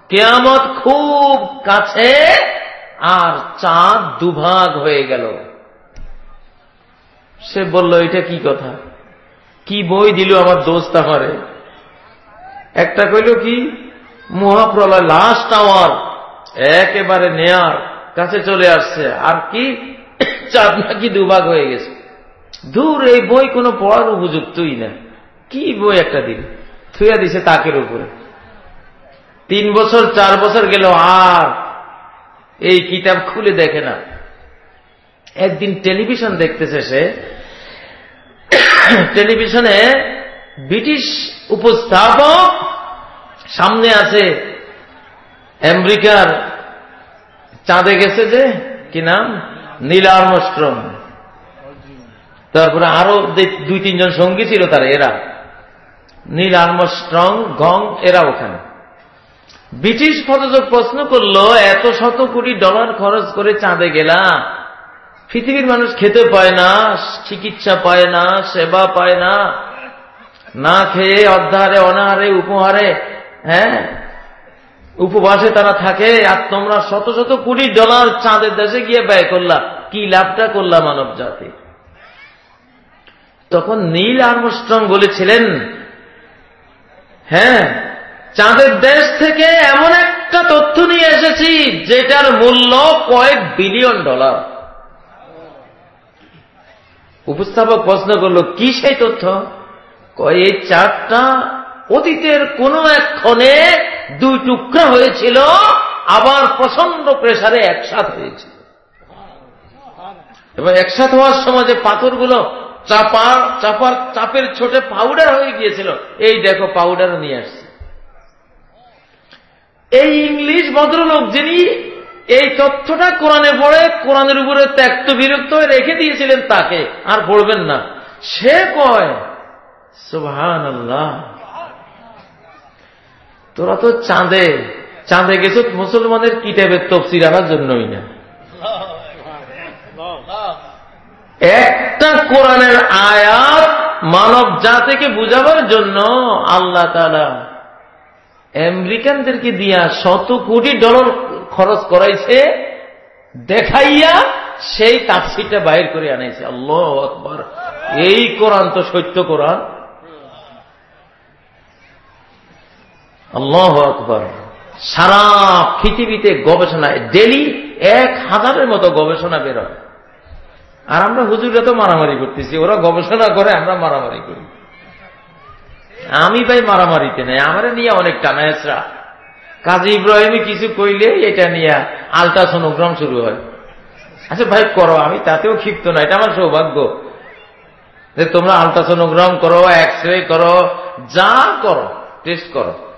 কেয়ামত খুব কাছে আর চাঁদ দুভাগ হয়ে গেল। সে বলল, এটা কি কথা? কি বই দিল আমার দোস্ত আমারে? একটা কইল কি, মহাপ্রলয় লাস্ট আওয়ার একেবারে নেয়ার কাছে চলে আসছে। আর কি? চাঁদ নাকি দুভাগ হয়ে গেছে। দূর এই বই কোনো পড়ার উপযুক্তই না। কি বই একটা দিন থুয়া দিছে তাকের উপরে। তিন বছর, চার বছর গেল আর এই কিতাব খুলে দেখে না। একদিন টেলিভিশন দেখতেছে সে। টেলিভিশনে ব্রিটিশ উপস্থাপক সামনে আছে আমেরিকার চাঁদে গেছে যে, কি নাম? নীল আর্মস্ট্রং তারপরে আরও দুই, তিনজন সঙ্গী ছিল তার, এরা। নীল আর্মস্ট্রং গং, এরা ওখানে। ব্রিটিশ প্রযোজক প্রশ্ন করল, এত শত কোটি ডলার খরচ করে চাঁদে গেলা পৃথিবীর মানুষ খেতে পায় না, চিকিৎসা পায় না, সেবা পায় না। না খেয়ে অর্ধারে অনাহারে, উপহারে হ্যাঁ? উপবাসে তারা থাকে, আর তোমরা শত শত কোটি ডলার চাঁদের দেশে গিয়ে ব্যয় করলা। কি লাভটা করলা মানব জাতি তখন নীল আর্মস্ট্রং বলেছিলেন হ্যাঁ চাঁদের দেশ থেকে এমন একটা তথ্য নিয়ে এসেছি, যেটার মূল্য কয়েক বিলিয়ন ডলার। উপস্থাপক প্রশ্ন করল, কি সেই তথ্য? এই চারটা অতীতের কোন এক ক্ষণে দুই টুকরা হয়েছিল, আবার প্রচণ্ড প্রেসারে একসাথ হয়েছিল এবং একসাথ হওয়ার সময় যে পাথরগুলো চাপার চাপার চাপের ছোটে পাউডার হয়ে গিয়েছিল, এই দেখো পাউডারও নিয়ে আসছে। এই ইংলিশ ভদ্রলোক যিনি, এই তথ্যটা কোরআনে পড়ে, কোরআনের উপরে ত্যাক্ত বিরক্ত হয়ে রেখে দিয়েছিলেন তাকে, আর পড়বেন না। সে কয় সুহান আল্লাহ তোরা তো চাঁদে চাঁদে গেছ, মুসলমানের কিতাবের তফসির আনার জন্যই না? একটা কোরআনের আয়াত মানব জাতিকে বুঝাবার জন্য আল্লাহ তালা আমেরিকানদেরকে দিয়া শত কোটি ডলার খরচ করাইছে, দেখাইয়া সেই তাফসিরটা বাইর করে আনাইছে। আল্লাহ আকবর। এই কোরআন তো সত্য কোরআন। আল্লাহ আকবর। সারা পৃথিবীতে গবেষণায় ডেলি এক হাজারের মতো গবেষণা বেরোয় আর আমরা হুজুরে তো মারামারি করতেছি, ওরা গবেষণা করে, আমরা মারামারি করি। আমি ভাই মারামারিতে নেই, আমার নিয়ে অনেক টানায়সরা কাজী ইব্রাহিমই কিছু কইলে এটা নিয়ে আলট্রাসোনোগ্রাম শুরু হয়। আচ্ছা ভাই, করো, আমি তাতেও ক্ষিপ্ত না, এটা আমার সৌভাগ্য। যে তোমরা আলট্রাসোনোগ্রাম করো এক্স রে করো, যা করো, টেস্ট করো।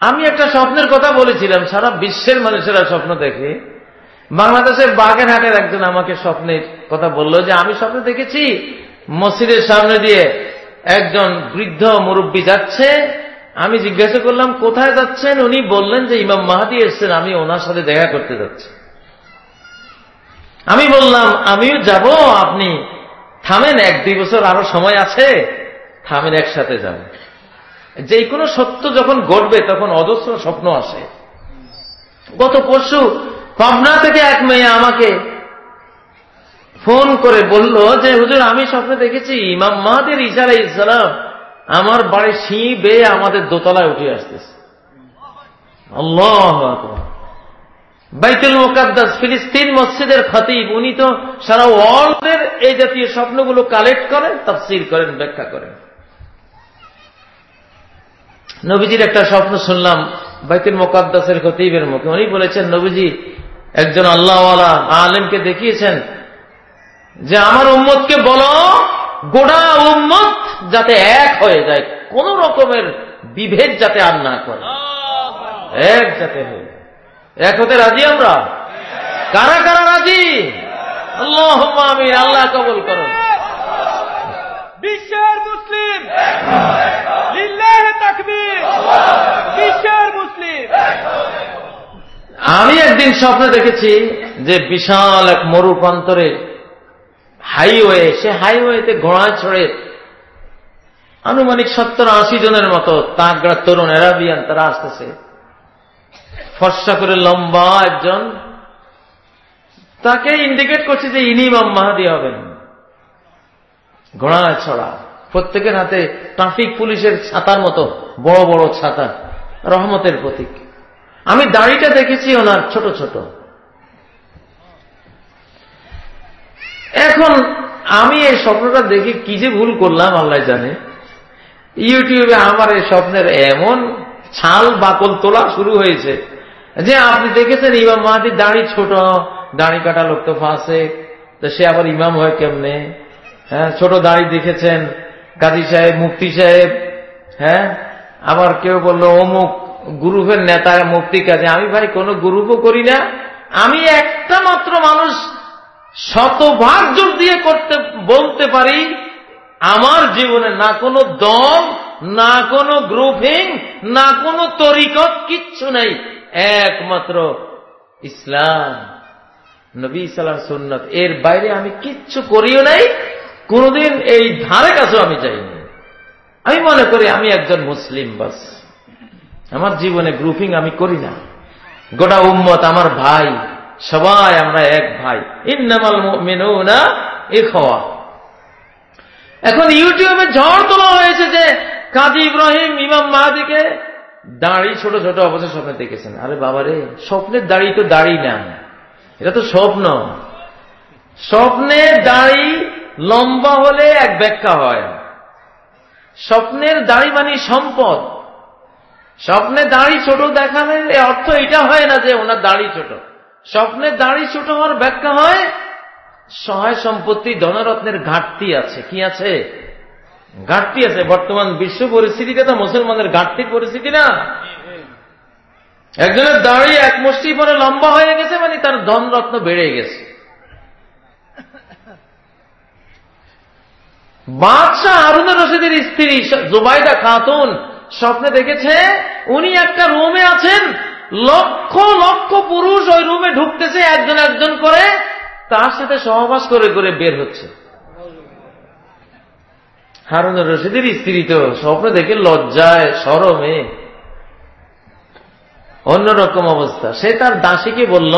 আমি একটা স্বপ্নের কথা বলেছিলাম, সারা বিশ্বের মানুষেরা স্বপ্ন দেখে। বাংলাদেশের বাগেরহাটের একজন আমাকে স্বপ্নের কথা বলল যে, আমি স্বপ্নে দেখেছি, মসজিদের সামনে দিয়ে একজন বৃদ্ধ মুরব্বী যাচ্ছে। আমি জিজ্ঞাসা করলাম, কোথায় যাচ্ছেন? উনি বললেন যে, ইমাম মাহাদি এসছেন, আমি ওনার সাথে দেখা করতে যাচ্ছি। আমি বললাম, আমিও যাব, আপনি থামেন, এক দুই বছর আরও সময় আছে, থামেন, একসাথে যাবেন যে কোনো সত্য যখন ঘটবে, তখন অজস্র স্বপ্ন আসে। গত পরশু পাবনা থেকে এক মেয়ে আমাকে ফোন করে বলল যে, হুজুর, আমি স্বপ্নে দেখেছি, ইমাম মাহাদের ইসার ইসলাম আমার বাড়ি সিঁ বেয়ে আমাদের দোতলায় উঠে আসতেছে। বাইতুল মোকাদ্দাস, ফিলিস্তিন মসজিদের খতিব, উনি তো সারা ওয়ার্ল্ডের এই জাতীয় স্বপ্নগুলো কালেক্ট করেন, তাফসির করেন, ব্যাখ্যা করেন। নবীজির একটা স্বপ্ন শুনলাম, বাইতুল মোকাদ্দাসের খতিবের মুখে। উনি বলেছেন, নবীজি, একজন আল্লাহওয়ালা আলেমকে দেখিয়েছেন যে আমার উম্মতকে বলো গোড়া উম্মত যাতে এক হয়ে যায়, কোন রকমের বিভেদ যাতে আর না করে। এক যাতে হয়ে এক হতে রাজি আমরা? কারা কারা রাজি? আল্লাহ আমি আল্লাহ কবল করুন। বিশ্বের মুসলিম। তাকবীর। বিশ্বের মুসলিম। আমি একদিন স্বপ্নে দেখেছি যে বিশাল এক মরু প্রান্তরে হাইওয়ে, সে হাইওয়েতে ঘোড়া ছড়ে আনুমানিক সত্তর আশি জনের মতো তাগড়া তরুণ এরাবিয়ান তারা আসতেছে। ফর্সা করে লম্বা একজন, তাকে ইন্ডিকেট করছে যে ইনি ইমাম মাহাদি হবেন। ঘোড়া ছড়া। প্রত্যেকের হাতে ট্রাফিক পুলিশের ছাতার মতো বড় বড় ছাতা, রহমতের প্রতীক। আমি দাড়িটা দেখেছি ওনার ছোট ছোট। এখন আমি এই স্বপ্নটা দেখে কি যে ভুল করলাম, আল্লাহ জানে। ইউটিউবে আমার এই স্বপ্নের এমন ছাল বাকল তোলা শুরু হয়েছে যে আপনি দেখেছেন ইমাম মাহাদির দাড়ি ছোট, দাড়ি কাটা লোক তো ফাঁসে, তো সে আবার ইমাম হয় কেমনে? হ্যাঁ ছোট দাড়ি দেখেছেন, কাজী সাহেব, মুফতি সাহেব হ্যাঁ? আবার কেউ বলল, অমুক গ্রুপের নেতা মুক্তি কাজে। আমি ভাই, কোনো গ্রুপও করি না। আমি একটা মাত্র মানুষ শতভাগ জোর দিয়ে করতে, বলতে পারি, আমার জীবনে না কোনো দল, না কোনো গ্রুপিং, না কোনো তরিকত কিচ্ছু নেই। একমাত্র ইসলাম, নবী ইসলাম সুন্নত এর বাইরে আমি কিচ্ছু করিও নাই। কোনদিন এই ধারে কাছেও আমি যাইনি। আমি মনে করি আমি একজন মুসলিম, বাস। আমার জীবনে গ্রুপিং আমি করি না। গোটা উম্মত আমার ভাই, সবাই আমরা এক ভাই। ইন্নামাল মেনুনা এ খাওয়া এখন ইউটিউবে ঝড় তোলা হয়েছে যে কাজী ইব্রাহিম, ইমাম মাহাদিকে দাড়ি, ছোট ছোট অবস্থা স্বপ্নে দেখেছেন। আরে বাবারে, স্বপ্নের দাড়ি তো দাড়ি না। এটা তো স্বপ্ন। স্বপ্নের দাড়ি লম্বা হলে এক ব্যাখ্যা হয়। স্বপ্নের দাড়ি মানে সম্পদ। স্বপ্নে দাড়ি ছোট দেখানোর অর্থ এটা হয় না যে ওনার দাড়ি ছোট। স্বপ্নে দাড়ি ছোট হওয়ার ব্যাখ্যা হয়, সহায় সম্পত্তি ধনরত্নের ঘাটতি আছে। কি আছে? ঘাটতি আছে। বর্তমান বিশ্ব পরিস্থিতিতে তো মুসলমানের ঘাটতির পরিস্থিতি না। একজনের দাড়ি এক মুষ্টি পরে লম্বা হয়ে গেছে মানে তার ধনরত্ন বেড়ে গেছে। বাদশাহ হারুনের রশিদের স্ত্রী জুবাইদা খাতুন স্বপ্নে দেখেছে, উনি একটা রুমে আছেন, লক্ষ লক্ষ পুরুষ ওই রুমে ঢুকতেছে, একজন একজন করে, তার সাথে সহবাস করে করে বের হচ্ছে। হারুন রশিদের স্ত্রী তো স্বপ্ন দেখে লজ্জায়, সরমে। অন্যরকম অবস্থা। সে তার দাসীকে বলল,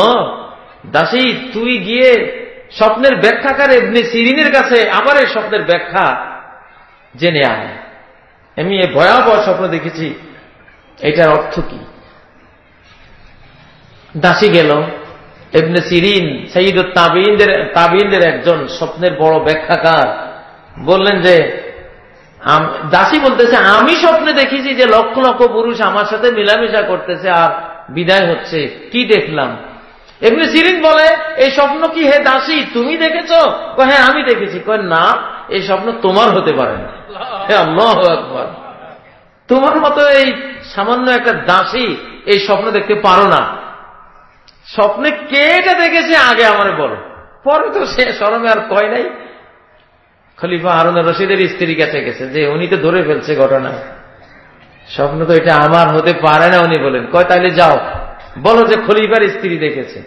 দাসী, তুই গিয়ে স্বপ্নের ব্যাখ্যাকার এমনি সিরিনের কাছে আবার এই স্বপ্নের ব্যাখ্যা জেনে আয় আমি এই ভয়াবহ স্বপ্ন দেখেছি। এটার অর্থ কি? দাসী গেল। এমনি সিরিন সঈদ তাবিনদের তাবিনদের একজন স্বপ্নের বড় ব্যাখ্যাকার। বললেন যে দাসী বলতেছে, আমি স্বপ্নে দেখেছি যে লক্ষ লক্ষ পুরুষ আমার সাথে মিলামেশা করতেছে আর বিদায় হচ্ছে। কি দেখলাম? এমনি সিরিন বলে, এই স্বপ্ন কি হে দাসী? তুমি দেখেছ? হ্যাঁ আমি দেখেছি। কয়, না, এই স্বপ্ন তোমার হতে পারে না। তোমার মতো এই সামান্য একটা দাসী এই স্বপ্ন দেখতে পারো না। স্বপ্নে কে এটা দেখেছে আগে আমার বলো। পরে তো সে সরমে আর কয় নাই। খলিফা হারুন রশিদের স্ত্রী কাছে গেছে, যে উনি তো ধরে ফেলছে ঘটনা স্বপ্ন তো এটা আমার হতে পারে না, উনি বলেন। কয় তাহলে যাও। বলো যে খলিফার স্ত্রী দেখেছে।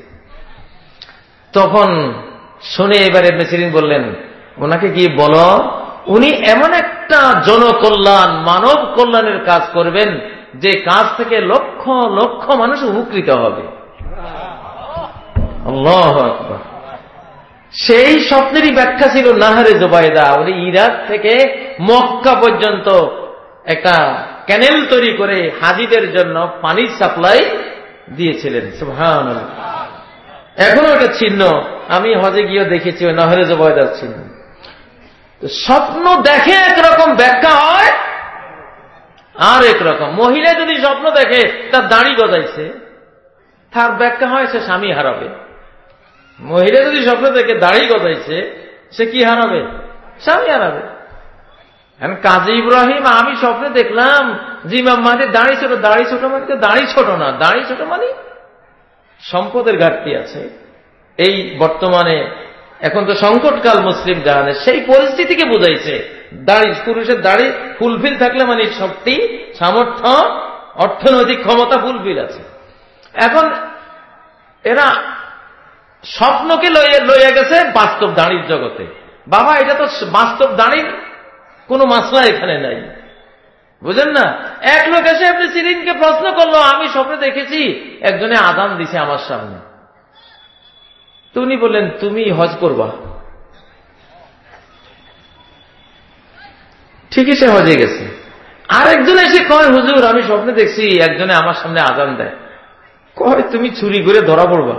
তখন শুনে এবার এমনি সিরিন বললেন, ওনাকে গিয়ে বলো, উনি এমন একটা জনকল্যাণ, মানব কল্যাণের কাজ করবেন, যে কাজ থেকে লক্ষ লক্ষ মানুষ উপকৃত হবে। সেই স্বপ্নেরই ব্যাখ্যা ছিল নাহারে জোবায়দা উনি ইরাক থেকে মক্কা পর্যন্ত একটা ক্যানেল তৈরি করে হাজিদের জন্য পানির সাপ্লাই দিয়েছিলেন সুবহান এখনও একটা চিহ্ন, আমি হজে গিয়ে দেখেছি, ওই নহরে জোবায়দার চিহ্ন। স্বপ্ন দেখে একরকম ব্যাখ্যা হয়, আর একরকম। মহিলা যদি স্বপ্ন দেখে, তার দাড়ি গজাইছে, তার ব্যাখ্যা হয় সে স্বামী হারাবে। মহিলা যদি স্বপ্ন দেখে দাড়ি গজাইছে, সে কি হারাবে? স্বামী হারাবে। কাজী ইব্রাহিম, আমি স্বপ্নে দেখলাম জিমাম মাঝে দাড়ি ছোট দাড়ি ছোট মানে তো দাড়ি ছোট না। দাড়ি ছোট মানে সম্পদের ঘাটতি আছে। এই বর্তমানে এখন তো সংকটকাল মুসলিম জাহানে সেই পরিস্থিতিকে বুঝাইছে। দাড়ি, পুরুষের দাড়ি ফুলফিল থাকলে মানে শক্তি, সামর্থ্য, অর্থনৈতিক ক্ষমতা ফুলফিল আছে। এখন এরা স্বপ্নকে লইয়া গেছে বাস্তব দাঁড়ির জগতে। বাবা, এটা তো বাস্তব দাঁড়ির কোনো মাসলা এখানে নাই। বুঝেন না? এক লোক এসে আপনি সিরিনকে প্রশ্ন করল, আমি স্বপ্নে দেখেছি, একজনে আদান দিছে আমার সামনে। তো উনি বললেন, তুমি হজ করবা। ঠিকই সে হজে গেছে। আর একজন এসে কয়, হুজুর, আমি স্বপ্নে দেখছি, একজনে আমার সামনে আদান দেয়। কয়, তুমি চুরি করে ধরা পড়বা।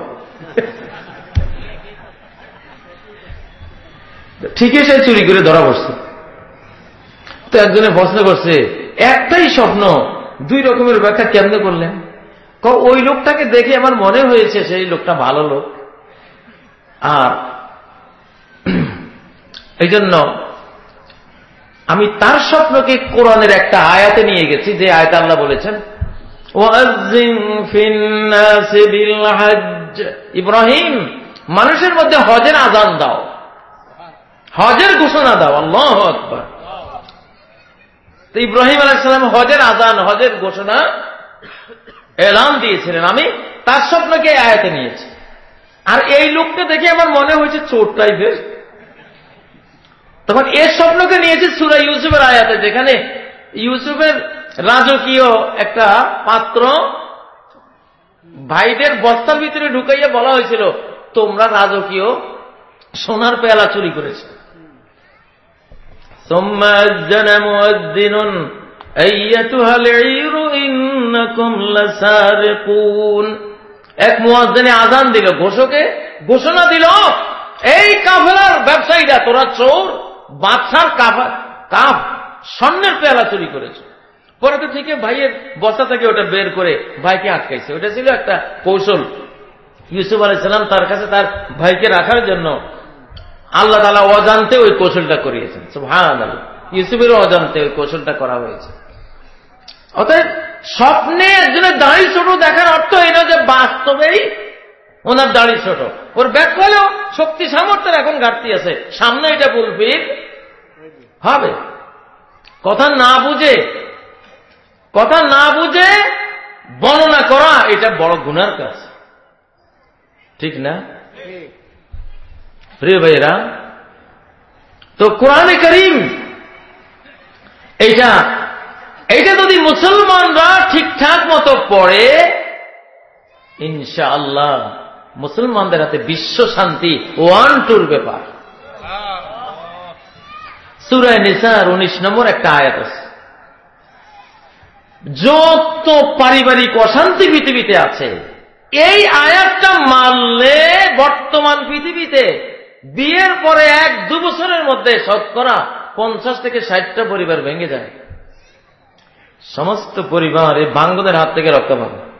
ঠিকই সে চুরি করে ধরা পড়ছে। তো একজনে প্রশ্ন করছে, একটাই স্বপ্ন, দুই রকমের ব্যাখ্যা কেমনে করলেন? ওই লোকটাকে দেখে আমার মনে হয়েছে সেই লোকটা ভালো লোক। আর এই জন্য আমি তার স্বপ্নকে কোরআনের একটা আয়াতে নিয়ে গেছি, যে আয়াত আল্লাহ বলেছেন ইব্রাহিম, মানুষের মধ্যে হজের আজান দাও। হজের ঘোষণা দাও, আল্লাহ আকবর। তো ইব্রাহিম আলাইসালাম হজের আজান হজের ঘোষণা এলান দিয়েছিলেন। আমি তার স্বপ্নকে আয়াতে নিয়েছি। আর এই লোকটা দেখে আমার মনে হয়েছে চোট টাইপের। তখন এর স্বপ্নকে নিয়েছে সুরা ইউসুফের আয়াতে, যেখানে ইউসুফের রাজকীয় একটা পাত্র ভাইদের বস্তার ভিতরে ঢুকাইয়া বলা হয়েছিল, তোমরা রাজকীয় সোনার পেয়ালা চুরি করেছে। ثم أذن مؤذن أيتها العير إنكم لسارقون এক মুয়াজ্জিনে আজান দিল ঘোষকে ঘোষণা দিল এই কাফেলার ব্যবসায়ীরা তোরা চোর বাদশার কাপ স্বর্ণের পেয়ালা চুরি করেছে পরে তো ঠিক ভাইয়ের বসা থেকে ওটা বের করে ভাইকে আটকাইছে ওটা ছিল একটা কৌশল ইউসুফ আলাইসাল্লাম তার কাছে তার ভাইকে রাখার জন্য আল্লাহ তালা অজান্তে ওই কৌশলটা করিয়েছেন। হ্যাঁ ইউসুফেরও অজান্তে ওই কৌশলটা করা হয়েছে। অতএব স্বপ্নে একজনের দাড়ি ছোট দেখার অর্থ এটা যে বাস্তবেই ওনার দাড়ি ছোট। ওর ব্যাক হলেও শক্তি সামর্থ্যের এখন ঘাটতি আছে। সামনে এটা ফুলফিল হবে। কথা না বুঝে, কথা না বুঝে বর্ণনা করা এটা বড় গুনার কাজ। ঠিক না? প্রিয় ভাইরা তো কোরআনে করিম, এইটা এইটা যদি মুসলমানরা ঠিকঠাক মতো পড়ে ইনশা আল্লাহ মুসলমানদের হাতে বিশ্ব শান্তি ওয়ান টুর ব্যাপার। সুরায় নিসার উনিশ নম্বর একটা আয়াত আছে। যত পারিবারিক অশান্তি পৃথিবীতে আছে, এই আয়াতটা মানলে বর্তমান পৃথিবীতে বিয়ের পরে এক দু বছরের মধ্যে শতকরা পঞ্চাশ থেকে ষাটটা পরিবার ভেঙে যায়। সমস্ত পরিবার এই বাঙ্গদের হাত থেকে রক্ষা পাবে।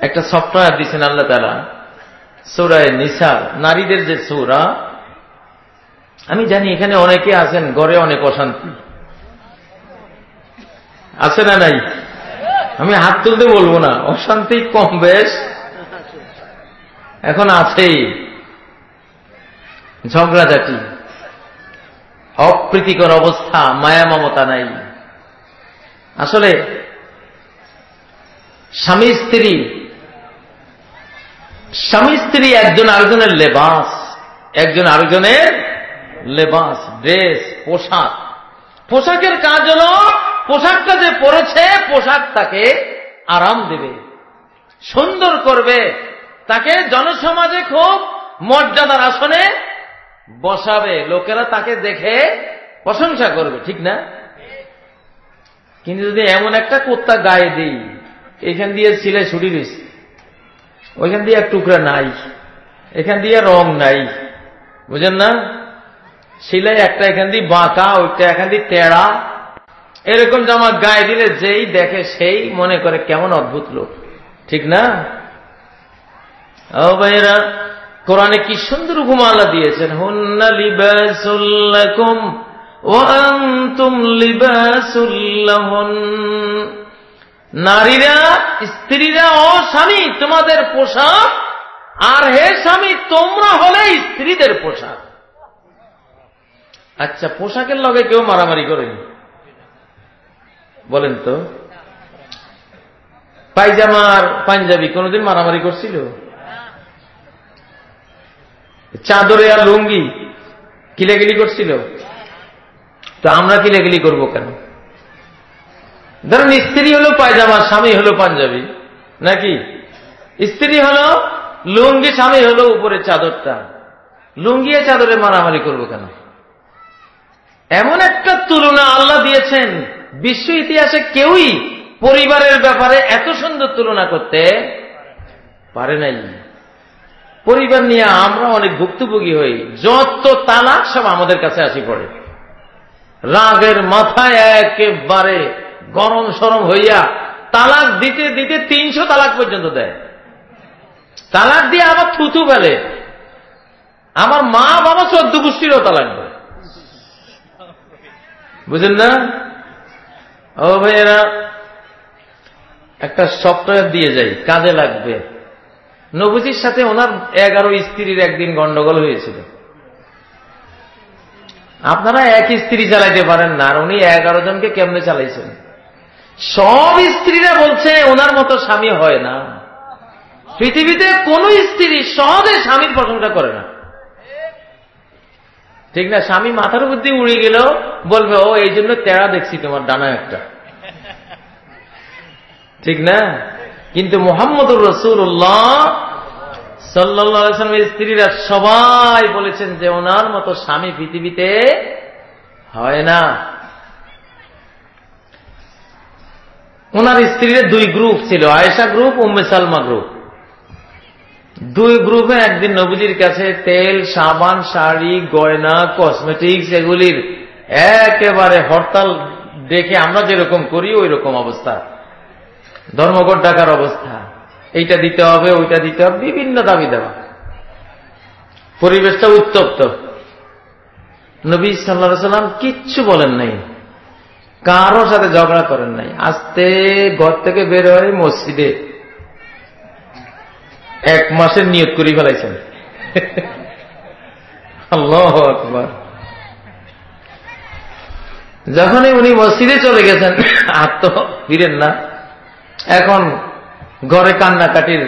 একটা সফটওয়্যার দিচ্ছেন আল্লাহ তালা সৌরায় নিসার নারীদের যে সৌরা, আমি জানি এখানে অনেকে আছেন, গড়ে অনেক অশান্তি। আছে না নাই? আমি হাত তুলতে বলব না, অশান্তি কম বেশ। এখন আছেই। ঝগড়াঝাটি অপ্রীতিকর অবস্থা, মায়া মমতা নাই। আসলে স্বামী স্ত্রী স্বামী স্ত্রী একজন আরেকজনের লেবাস, একজন আরেকজনের লেবাস, ড্রেস, পোশাক। পোশাকের কাজ হল, পোশাকটা যে পরেছে, পোশাক তাকে আরাম দেবে, সুন্দর করবে। তাকে জনসমাজে খুব মর্যাদার আসনে বসাবে, লোকেরা তাকে দেখে প্রশংসা করবে, ঠিক না? কিন্তু যদি এমন একটা কোত্তা গায়ে দিই, এখান দিয়ে ছিলে ছুটি দিস, ওইখান দিয়ে টুকরা নাই, এখান দিয়ে রং নাই, বুঝেন না? সিলাই একটা এখান দিয়ে বাঁকা, ওইটা এখান দিয়ে তেড়া এরকম জামা গায়ে দিলে যেই দেখে সেই মনে করে কেমন অদ্ভুত লোক, ঠিক না? ও ভাইরা কোরআনে কি সুন্দর আল্লাহ দিয়েছেন, হুন্না লিবাসুল্লাকুম নারীরা, স্ত্রীরা, ও স্বামী, তোমাদের পোশাক, আর হে স্বামী, তোমরা হলে স্ত্রীদের পোশাক। আচ্ছা পোশাকের লগে কেউ মারামারি করেনি? বলেন তো। পায়জামার পাঞ্জাবি কোনদিন মারামারি করছিল? চাদরে আর লুঙ্গি কিলাগিলি করছিল? তো আমরা কিলাগিলি করব কেন? ধরেন স্ত্রী হলো পায়জামা, স্বামী হলো পাঞ্জাবি, নাকি? স্ত্রী হলো লুঙ্গি, স্বামী হলো উপরে চাদরটা। লুঙ্গি চাদরে মারামারি করব কেন? এমন একটা তুলনা আল্লাহ দিয়েছেন। বিশ্ব ইতিহাসে কেউই পরিবারের ব্যাপারে এত সুন্দর তুলনা করতে পারে নাই। পরিবার নিয়ে আমরা অনেক ভুক্তভোগী হই। যত তালাক সব আমাদের কাছে আসি পড়ে। রাগের মাথায় একেবারে গরম সরম হইয়া তালাক দিতে দিতে তিনশো তালাক পর্যন্ত দেয়। তালাক দিয়ে আবার থুতু ফেলে। আমার মা বাবা চোদ্দ গোষ্ঠীরও তালাক দেয়। বুঝেন না? ও ভাইয়েরা, একটা সফটওয়্যার দিয়ে যাই, কাজে লাগবে। নবুজির সাথে ওনার এগারো স্ত্রীর একদিন গন্ডগোল হয়েছিল। আপনারা এক স্ত্রী চালাইতে পারেন না, আর উনি এগারো জনকে কেমনে চালাইছেন? সব স্ত্রীরা বলছে, ওনার মতো স্বামী হয় না। পৃথিবীতে কোন স্ত্রী সহজে স্বামীর প্রশংসা করে না। ঠিক না? স্বামী মাথার দিয়ে উড়ে গেল বলবে, ও এই জন্য তেড়া দেখছি তোমার ডানা একটা। ঠিক না? কিন্তু মোহাম্মদুর রসুল্লাহ সাল্লামের স্ত্রীরা সবাই বলেছেন যে ওনার মতো স্বামী পৃথিবীতে হয় না। ওনার স্ত্রীর দুই গ্রুপ ছিল, আয়েশা গ্রুপ, উম্মে সালমা গ্রুপ। দুই গ্রুপে একদিন নবীজির কাছে তেল, সাবান, শাড়ি, গয়না, কসমেটিক্স এগুলির একেবারে হরতাল দেখে আমরা যেরকম করি ওই রকম অবস্থা। ধর্মঘট ডাকার অবস্থা। এইটা দিতে হবে, ওইটা দিতে হবে, বিভিন্ন দাবি দেওয়া। পরিবেশটা উত্তপ্ত। নবী সাল্লা সাল্লাম কিচ্ছু বলেন নাই। কারোর সাথে ঝগড়া করেন নাই। আস্তে ঘর থেকে বের হয়ে মসজিদে এক মাসের নিয়োগ করে ফেলাইছেন। আল্লাহ আকবর। যখনই উনি মসজিদে চলে গেছেন, আর তো ফিরেন না। এখন ঘরে কান্নাকাটির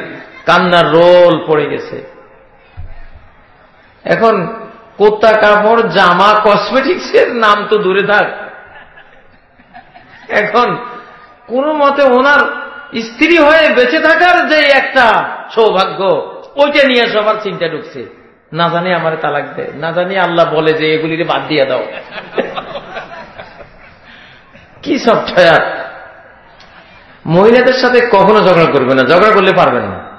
কান্নার রোল পড়ে গেছে। এখন কোত্তা কাপড় জামা কসমেটিক্সের নাম তো দূরে থাক। এখন কোন মতে ওনার স্ত্রী হয়ে বেঁচে থাকার যে একটা সৌভাগ্য, ওইটা নিয়ে সবার চিন্তা ঢুকছে। না জানি আমার তালাক দেয়, না জানি আল্লাহ বলে যে এগুলিকে বাদ দিয়ে দাও। কি সব সফটওয়্যার মহিলাদের সাথে কখনো ঝগড়া করবে না। ঝগড়া করলে পারবেন না।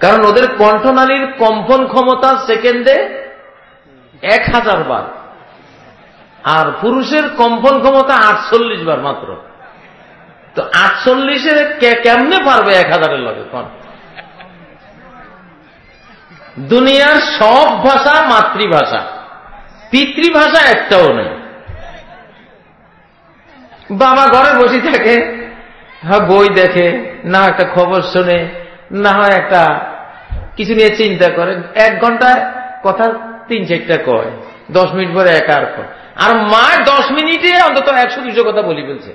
কারণ ওদের কণ্ঠনালীর কম্পন ক্ষমতা সেকেন্ডে এক হাজার বার। আর পুরুষের কম্পন ক্ষমতা আটচল্লিশ বার মাত্র। তো আটচল্লিশের কেমনে পারবে এক হাজারের লগে? কন। দুনিয়ার সব ভাষা মাতৃভাষা। পিতৃভাষা একটাও নেই। বাবা ঘরে বসে থাকে। হয়, বই দেখে, না একটা খবর শোনে, না হয় একটা কিছু নিয়ে চিন্তা করে, এক ঘন্টায় কথা তিন চারটা কয়, দশ মিনিট পরে একা আর কয়। আর মা দশ মিনিটে অন্তত একশো দুশো কথা বলি ফেলছে।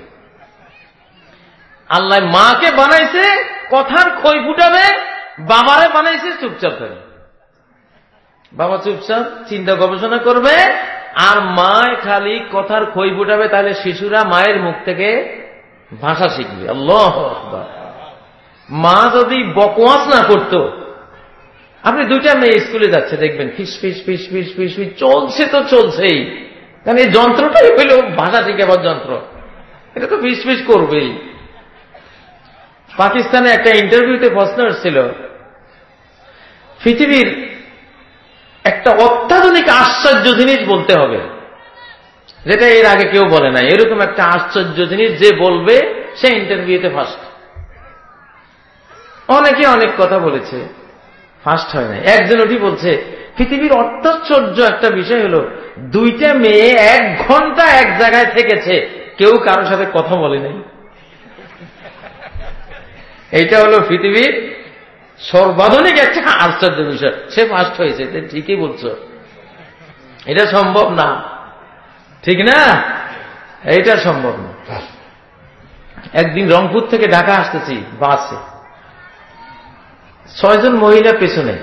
আল্লাহ মাকে বানাইছে, কথার খই ফুটাবে, বাবারে বানাইছে, চুপচাপ থাকে। বাবা চুপচাপ চিন্তা গবেষণা করবে, আর মায় খালি কথার খই ফুটাবে, তাহলে শিশুরা মায়ের মুখ থেকে ভাষা শিখবে। আল্লাহ মা যদি বকওয়াস না করত, আপনি দুইটা মেয়ে স্কুলে যাচ্ছে, দেখবেন ফিস ফিস ফিস ফিস ফিস ফিস, চলছে তো চলছেই। কারণ এই যন্ত্রটাই হইল ভাষা শিখাবার যন্ত্র। এটা তো ফিস ফিস করবেই। পাকিস্তানে একটা ইন্টারভিউতে প্রশ্ন এসেছিল পৃথিবীর একটা অত্যাধুনিক আশ্চর্য জিনিস বলতে হবে। যেটা এর আগে কেউ বলে না এরকম একটা আশ্চর্য জিনিস, যে বলবে, সে ইন্টারভিউতে ফার্স্ট অনেকে অনেক কথা বলেছে ফার্স্ট হয় না একজন ওটি বলছে, পৃথিবীর অত্যাশ্চর্য একটা বিষয় হলো, দুইটা মেয়ে এক ঘণ্টা এক জায়গায় থেকেছে, কেউ কারোর সাথে কথা বলে নাই। এইটা হলো পৃথিবীর সর্বাধুনিক একটা আশ্চর্য বিষয়। সে ফার্স্ট হয়েছে, এটা ঠিকই বলছো। এটা সম্ভব না। ঠিক না? এইটা সম্ভব না। একদিন রংপুর থেকে ঢাকা আসতেছি বাসে। ছয়জন মহিলা পেছনে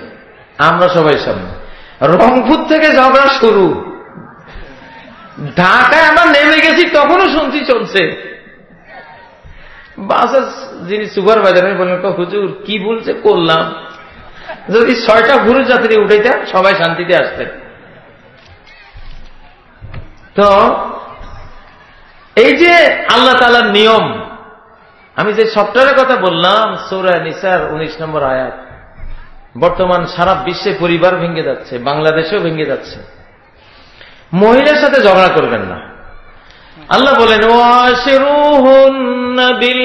আমরা সবাই সামনে। রংপুর থেকে ঝগড়া শুরু। ঢাকায় আমরা নেমে গেছি তখনও শুনছি চলছে। বাসের যিনি সুপারভাইজার আমি বললেন হুজুর কি বলছে করলাম? যদি ছয়টা পুরুষ যাত্রী উঠেতেন সবাই শান্তিতে আসতেন। তো, এই যে আল্লাহ তালার নিয়ম, আমি যে সফটওয়্যারের কথা বললাম, সৌরা নিসার উনিশ নম্বর আয়াত, বর্তমান সারা বিশ্বে পরিবার ভেঙে যাচ্ছে, বাংলাদেশেও ভেঙে যাচ্ছে। মহিলার সাথে ঝগড়া করবেন না। আল্লাহ বলেন বিল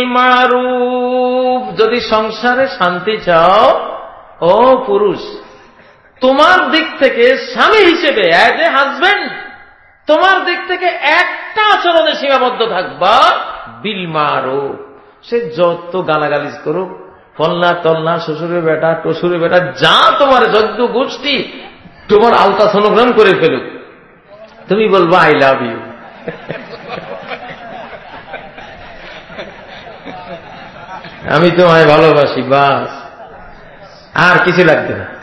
যদি সংসারে শান্তি চাও, ও পুরুষ, তোমার দিক থেকে স্বামী হিসেবে অ্যাজ এ হাজবেন্ড তোমার দিক থেকে একটা আচরণে সীমাবদ্ধ থাকবা, বিল মারুফ। সে যত গালাগালিজ করুক, ফলনা তলনা, শ্বশুরের বেটা টসুরের বেটা, যা তোমার যজ্ঞ গোষ্ঠী, তোমার আলতা আলট্রাসোনোগ্রাম করে ফেলুক। তুমি বলব আই লাভ ইউ আমি তোমায় ভালোবাসি, বাস। আর কিছু লাগবে না।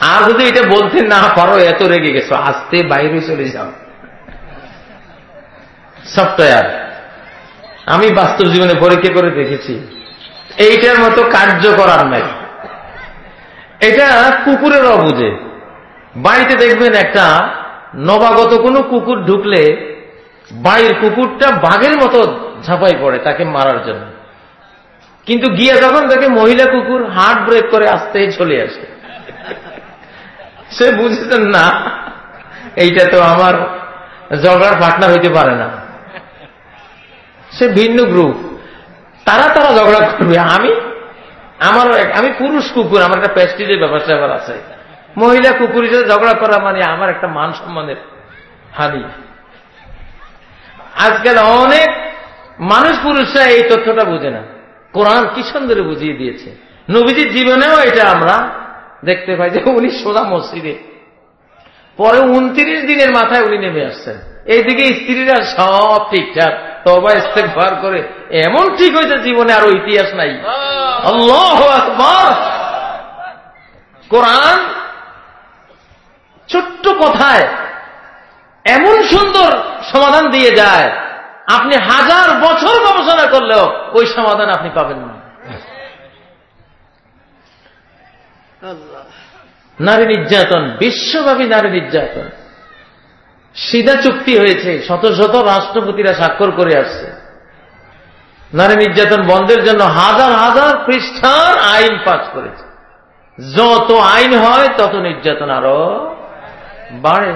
আর যদি এটা বলতে না পারো, এত রেগে গেছো, আসতে বাইরে চলে যাও। সফটওয়্যার আমি বাস্তব জীবনে পরীক্ষা করে দেখেছি, এইটার মতো কার্য করার নাই। এটা কুকুরেরও বুঝে বাড়িতে দেখবেন একটা নবাগত কোনো কুকুর ঢুকলে বাড়ির কুকুরটা বাঘের মতো ঝাঁপাই পড়ে তাকে মারার জন্য। কিন্তু গিয়ে যখন দেখে মহিলা কুকুর হার্ট ব্রেক করে আসতে চলে আসে। সে বুঝতেন না, এইটা তো আমার ঝগড়ার পার্টনার হইতে পারে না। সে ভিন্ন গ্রুপ তারা তারা ঝগড়া করবে। আমি, আমার আমি পুরুষ কুকুর, আমার একটা প্যাস্টিজের ব্যাপার স্যাপার আছে। মহিলা কুকুর হিসেবে ঝগড়া করা মানে আমার একটা মান সম্মানের হানি। আজকাল অনেক মানুষ পুরুষরা এই তথ্যটা বুঝে না। কোরআন কি সুন্দরে বুঝিয়ে দিয়েছে। নবীজির জীবনেও এটা আমরা দেখতে পাই যে উনি সোজা মসজিদে। পরে উনত্রিশ দিনের মাথায় উনি নেমে আসছেন। এইদিকে স্ত্রীরা সব ঠিকঠাক। তবা ইস্তেকবার করে। এমন ঠিক হয়েছে জীবনে আরও ইতিহাস নাই। কোরআন ছোট্ট কথায় এমন সুন্দর সমাধান দিয়ে যায়। আপনি হাজার বছর গবেষণা করলেও ওই সমাধান আপনি পাবেন না। নারী নির্যাতন, বিশ্বব্যাপী নারী নির্যাতন। সিধা চুক্তি হয়েছে, শত শত রাষ্ট্রপতিরা স্বাক্ষর করে আসছে। নারী নির্যাতন বন্ধের জন্য হাজার হাজার পৃষ্ঠার আইন পাস করেছে। যত আইন হয়, তত নির্যাতন আরও বাড়ে।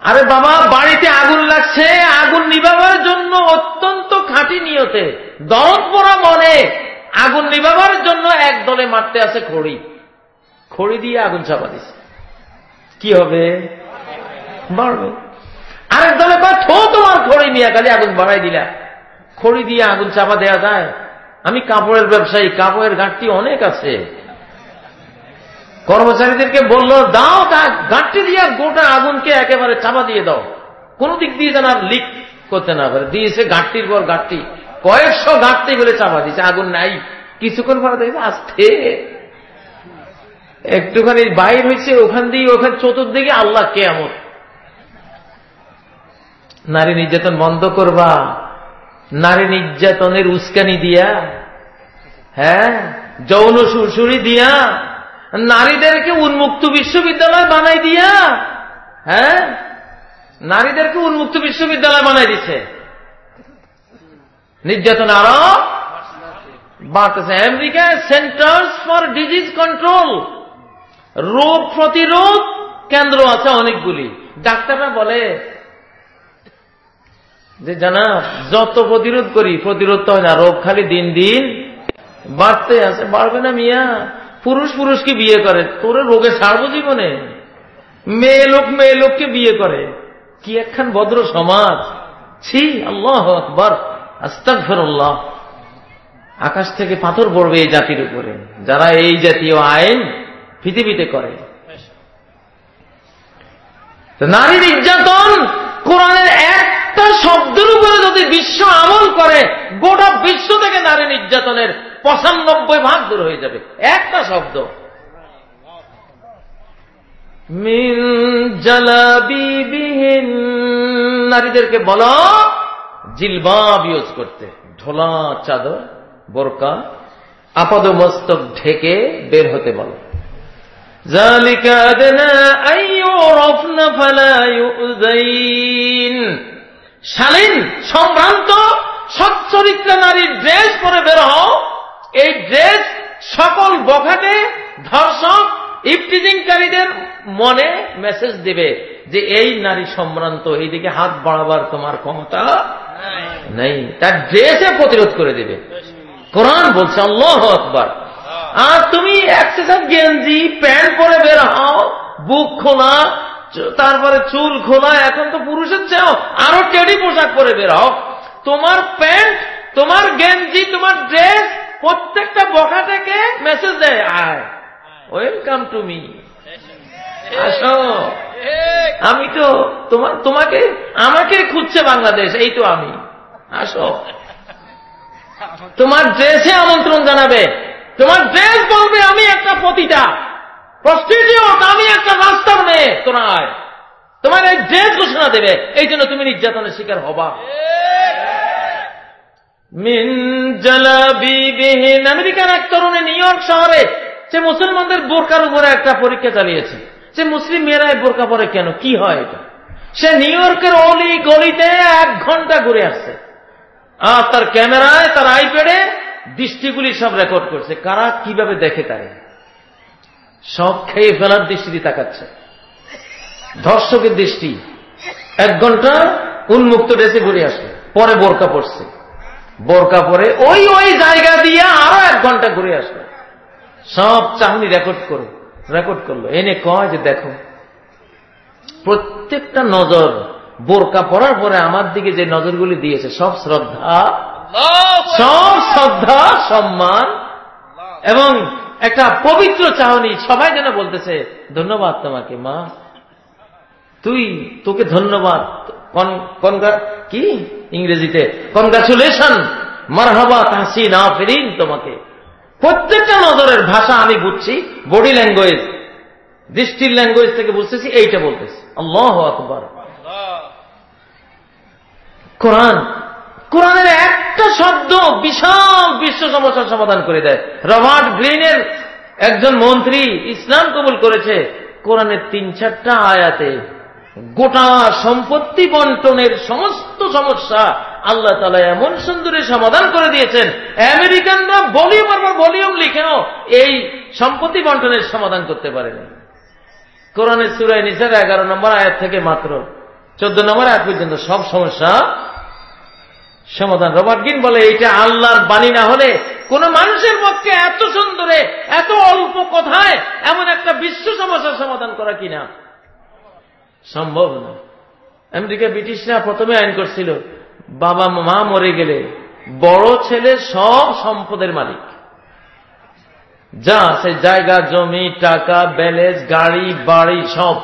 আরে বাবা, বাড়িতে আগুন লাগছে, আগুন নিবাবার জন্য অত্যন্ত খাঁটি নিয়তে দরদ পড়া মনে আগুন নিবাবার জন্য এক দলে মারতে আছে খড়ি। খড়ি দিয়ে আগুন চাপা দিছে। কি হবে? বাড়বে আরেক দলে থো তোমার খড়ি নিয়ে খালি আগুন বাড়াই দিলা। খড়ি দিয়ে আগুন চাপা দেওয়া যায়। আমি কাপড়ের ব্যবসায়ী, কাপড়ের ঘাটতি অনেক আছে। কর্মচারীদেরকে বলল, দাও তা গাঁটটি দিয়ে গোটা আগুনকে একেবারে চাপা দিয়ে দাও। কোন দিক দিয়ে যেন আর লিক করতে না পারে। দিয়েছে গাঁটটির পর গাঁটটি কয়েকশো গাঁটটি করে চাপা দিয়েছে, আগুন নাই। কিছুক্ষণ পরে দেখছে আস্তে একটুখানি বাইর হয়েছে, ওখান দিয়ে ওখানে চতুর্দিকে আল্লাহ কে কেমন নারী নির্যাতন বন্ধ করবা। নারী নির্যাতনের উস্কানি দিয়া হ্যাঁ? যৌন সুরসুরি দিয়া, নারীদেরকে উন্মুক্ত বিশ্ববিদ্যালয় বানাই দিয়া হ্যাঁ? নারীদেরকে উন্মুক্ত বিশ্ববিদ্যালয় বানাই দিছে। নির্যাতন আরও বাড়তেছে। আমেরিকায় সেন্টার্স ফর ডিজিজ কন্ট্রোল রোগ প্রতিরোধ কেন্দ্র আছে অনেকগুলি। ডাক্তাররা বলে যে, জানা, যত প্রতিরোধ করি, প্রতিরোধ তো হয় না। রোগ খালি দিন দিন বাড়তে আছে। বাড়বে না মিয়া। পুরুষ পুরুষকে বিয়ে করে। তোরে রোগে ছাড়বো জীবনে। মেয়ে লোক মেয়ে লোককে বিয়ে করে। কি একখান ভদ্র সমাজ। ছি, আল্লাহ আকবর। আস্তাক আকাশ থেকে পাথর পড়বে এই জাতির উপরে। যারা এই জাতীয় আইন পৃথিবীতে করে। নারী নির্যাতন কোরআনের একটা শব্দের উপরে যদি বিশ্ব আমল করে, গোটা বিশ্ব থেকে নারী নির্যাতনের পঁচানব্বই ভাগ দূর হয়ে যাবে। একটা শব্দ। মিন জালাবিবিহীন। নারীদেরকে বলো জিলবাব ইউজ করতে। ঢোলা, চাদর, বোরকা আপাদ মস্তক ঢেকে বের হতে বলো। শালীন, সম্ভ্রান্ত সচ্চরিত্র নারীর ড্রেস পরে বের হও। এই ড্রেস সকল বখাটে ধর্ষক ইফটিজিংকারীদের মনে মেসেজ দিবে যে এই নারী সম্ভ্রান্ত, এইদিকে হাত বাড়াবার তোমার ক্ষমতা নেই। তার ড্রেসে প্রতিরোধ করে দেবে। কোরআন বলছে, আল্লাহ আকবার। আর তুমি এক্সেসাইজ গেঞ্জি, প্যান্ট পরে বের হও, বুক খোলা তারপরে চুল খোলা, এখন তো পুরুষের চেয়েও আরও টেডি পোশাক পরে বের হও। তোমার প্যান্ট, তোমার গেঞ্জি, তোমার ড্রেস প্রত্যেকটা বকা থেকে মেসেজ দেয়, আয় ওয়েলকাম টু মি আসো। আমি তো তোমার, তোমাকে, আমাকে খুঁজছে বাংলাদেশ, এই তো আমি। আসো। তোমার ড্রেসে আমন্ত্রণ জানাবে। তোমার ড্রেস বলবে, আমি একটা পতিতা। প্রস্টিটিউট, আমি একটা রাস্তার মেয়ে তোরায় তোমার এই ড্রেস ঘোষণা দেবে। এই জন্য তুমি নির্যাতনের শিকার হবা। আমেরিকার এক তরুণী নিউ ইয়র্ক শহরে, সে মুসলমানদের বোরকার উপরে একটা পরীক্ষা চালিয়েছে। সে মুসলিম মেয়েরাই বোরকা পরে কেন? কি হয় এটা? সে নিউ ইয়র্কের অলি গলিতে এক ঘণ্টা ঘুরে আসছে। আর তার ক্যামেরায়, তার আইপ্যাডে দৃষ্টিগুলি সব রেকর্ড করছে। কারা কীভাবে দেখে তারে? সব খেয়ে ফেলার দৃষ্টি তাকাচ্ছে। ধর্ষকের দৃষ্টি। এক ঘণ্টা উন্মুক্ত ড্রেসে ঘুরে আসে পরে বোরকা পড়ছে বোরকা পরে ওই ওই জায়গা দিয়ে আরও এক ঘণ্টা ঘুরে আসলো। সব চাহনি রেকর্ড করো। রেকর্ড করল। এনে কয় যে দেখো প্রত্যেকটা নজর বোরকা পরার পরে আমার দিকে যে নজরগুলি দিয়েছে সব শ্রদ্ধা সব শ্রদ্ধা সম্মান এবং একটা পবিত্র চাহনি সবাই যেন বলতেছে ধন্যবাদ তোমাকে মা। তুই তোকে ধন্যবাদ। কি? ইংরেজিতে কনগ্রাচুলেশন মারহাবা তাহসি না ফেরিন তোমাকে। প্রত্যেকটা নজরের ভাষা আমি বুঝছি বডি ল্যাঙ্গুয়েজ দৃষ্টির ল্যাঙ্গুয়েজ থেকে বুঝতেছি, এইটা বলতেছি। আল্লাহ আকবর। কোরআন, কোরআনের একটা শব্দ বিশাল বিশ্ব সমস্যার সমাধান করে দেয়। রবার্ট গ্রিনের একজন মন্ত্রী ইসলাম কবুল করেছে, কোরআনের তিন চারটা আয়াতে, গোটা সম্পত্তি বন্টনের সমস্ত সমস্যা আল্লাহ তালা এমন সুন্দরী সমাধান করে দিয়েছেন। আমেরিকানরা ভলিউম আর ভলিউম লিখেও এই সম্পত্তি বন্টনের সমাধান করতে পারেনি। কোরআনের সুরাই নিচের এগারো নম্বর আয়াত থেকে মাত্র চোদ্দ নম্বর আয়াত পর্যন্ত সব সমস্যা সমাধান। রবার্ট গিন বলে, এইটা আল্লাহর বাণী না হলে কোন মানুষের পক্ষে এত সুন্দরে, এত অল্প কথায় এমন একটা বিশ্ব সমস্যার সমাধান করা কিনা সম্ভব না। আমেরিকা ব্রিটিশরা প্রথমে আইন করছিল বাবা মা মরে গেলে বড় ছেলে সব সম্পদের মালিক। যা আছে জায়গা, জমি, টাকা, ব্যালেন্স, গাড়ি, বাড়ি, সব।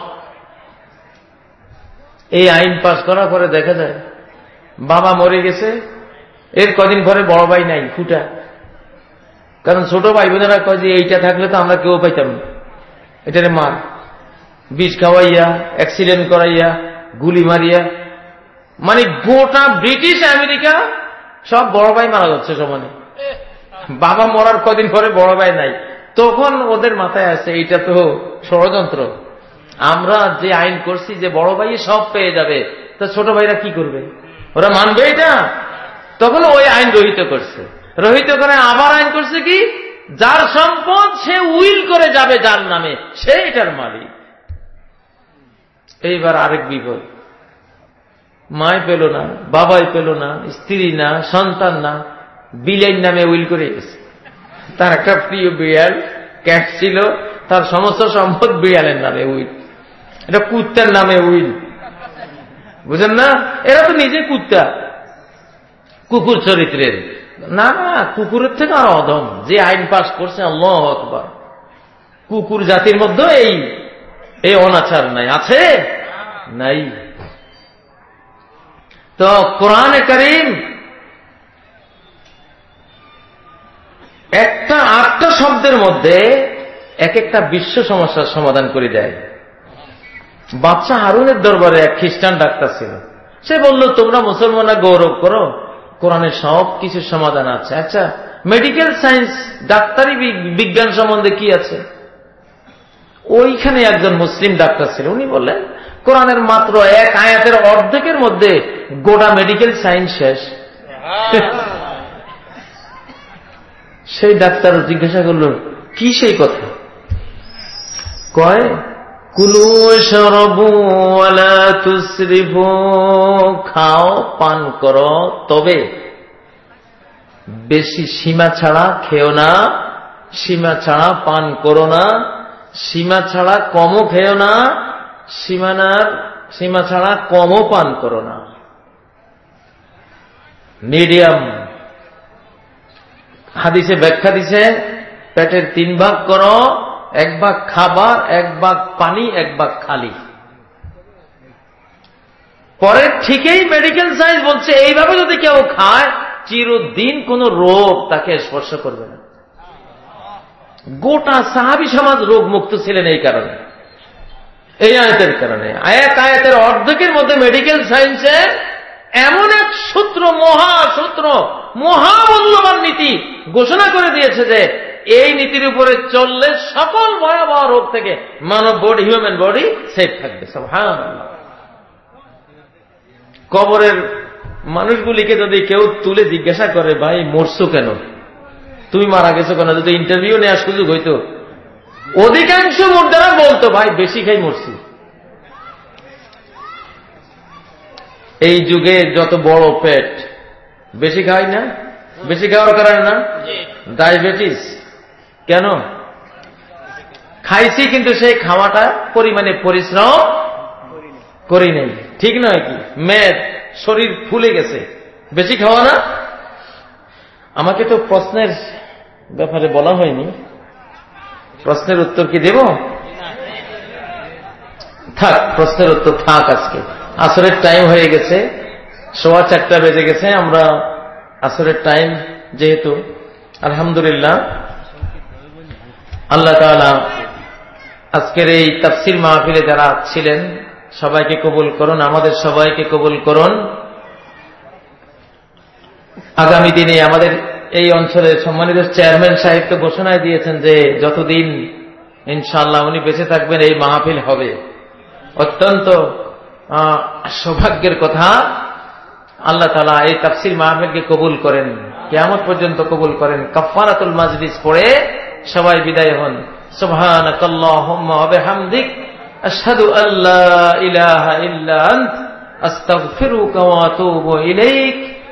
এই আইন পাস করার পরে দেখা যায়, বাবা মরে গেছে, এর কদিন পরে বড় ভাই নাই ফুটা কারণ ছোট ভাই বোনেরা কয় যে, এইটা থাকলে তো আমরা কেউ পাইতাম না। এটারে মার। বিষ খাওয়াইয়া অ্যাক্সিডেন্ট করাইয়া, গুলি মারিয়া মানে গোটা ব্রিটিশ আমেরিকা সব বড় ভাই মারা যাচ্ছে সমানে। বাবা মরার কদিন পরে বড় ভাই নাই। তখন ওদের মাথায় আছে এইটা তো ষড়যন্ত্র। আমরা যে আইন করছি যে বড় ভাই সব পেয়ে যাবে তা ছোট ভাইরা কি করবে? ওরা মানবে এটা? তখন ওই আইন রহিত করছে। রহিত করে আবার আইন করছে কি? যার সম্পদ সে উইল করে যাবে যার নামে সে এটার মালিক। এইবার আরেক বিপদ। মায় পেল না, বাবাই পেল না, স্ত্রী না, সন্তান না, বিলের নামে উইল করে গেছে। তার একটা প্রিয় বিড়াল, ক্যাট ছিল, তার সমস্ত সম্পদ বিড়ালের নামে উইল। এটা কুত্তার নামে উইল। বুঝেন না? এরা তো নিজে কুত্তা। কুকুর চরিত্রের। না না, কুকুরের থেকে আর অধম। যে আইন পাশ করছে, আল্লাহ কুকুর জাতির মধ্যে এই এই অনাচার নাই। আছে? নাই। তো কোরআনে করিম একটা আটটা শব্দের মধ্যে এক একটা বিশ্ব সমস্যার সমাধান করে দেয়। বাচ্চা হারুনের দরবারে এক খ্রিস্টান ডাক্তার ছিল। সে বলল, তোমরা মুসলমানরা গৌরব করো। কোরআনের সব কিছুর সমাধান আছে। আচ্ছা মেডিকেল সায়েন্স ডাক্তারি বিজ্ঞান সম্বন্ধে কি আছে? ওইখানে একজন মুসলিম ডাক্তার ছিল। উনি বললেন কোরআনের মাত্র এক আয়াতের অর্ধেকের মধ্যে গোটা মেডিকেল সায়েন্স শেষ। সেই ডাক্তার জিজ্ঞাসা করল, কি সেই কথা? কয়, কুলু সরবু তুসরিফু, খাও, পান করো, তবে বেশি সীমা ছাড়া খেও না, সীমা ছাড়া পান করো না, সীমা ছাড়া কমও খেও না সীমানার সীমা ছাড়া কমও পান করো না। মিডিয়াম। হাদিসে ব্যাখ্যা দিছে, পেটের তিন ভাগ করো, এক ভাগ খাবার, এক ভাগ পানি, এক ভাগ খালি। পরে ঠিকই মেডিকেল সায়েন্স বলছে, এইভাবে যদি কেউ খায়, চিরদিন কোন রোগ তাকে স্পর্শ করবে না। গোটা সাহাবি সমাজ রোগ মুক্ত ছিলেন এই কারণে। এই আয়তের কারণে। আয়াত, আয়াতের অর্ধেকের মধ্যে মেডিকেল সায়েন্সে এমন এক সূত্র, মহা সূত্র, মহামূল্যবান নীতি ঘোষণা করে দিয়েছে যে, এই নীতির উপরে চললে সকল ভয়াবহ রোগ থেকে মানব বডি হিউম্যান বডি সেফ থাকবে। হ্যাঁ কবরের মানুষগুলিকে যদি কেউ তুলে জিজ্ঞাসা করে, ভাই, মরছো কেন? তুমি মারা গেছো কেন? যদি ইন্টারভিউ নেওয়ার সুযোগ হইতো অধিকাংশ মুদ্রা বলতো ভাই বেশি খাই মরছি। এই যুগে যত বড় পেট বেশি খাই না? বেশি খাওয়ার কারণে না? ডায়াবেটিস। কেন? খাইছি কিন্তু সেই খাওয়াটা পরিমাণে পরিশ্রম করি নাই। ঠিক নয় কি? মেদ শরীর ফুলে গেছে। বেশি খাওয়া না? আমাকে তো প্রশ্নের ব্যাপারে বলা হয়নি। প্রশ্নের উত্তর কি দেব? থাক, প্রশ্নের উত্তর থাক আজকে। আসরের টাইম হয়ে গেছে, সোয়া চারটা বেজে গেছে, আমরা আসরের টাইম যেহেতু, আলহামদুলিল্লাহ। আল্লাহ তালা আজকের এই তাফসির মাহফিলে যারা ছিলেন, সবাইকে কবুল করুন, আমাদের সবাইকে কবুল করুন। আগামী দিনে আমাদের এই অঞ্চলের সম্মানিত চেয়ারম্যান সাহেব তো ঘোষণায় দিয়েছেন যে যতদিন ইনশাল্লাহ উনি বেঁচে থাকবেন, এই মাহফিল হবে। অত্যন্ত সৌভাগ্যের কথা আল্লাহ তালা এই তাফসির মাহফিলকে কবুল করেন কেমন পর্যন্ত কবুল করেন। কফারাতুল মাজলিস পড়ে সবাই বিদায় হন। আশহাদু আল্লা ইলাহা ইল্লা আনত, আস্তাগফিরুকা ওয়া আতুবু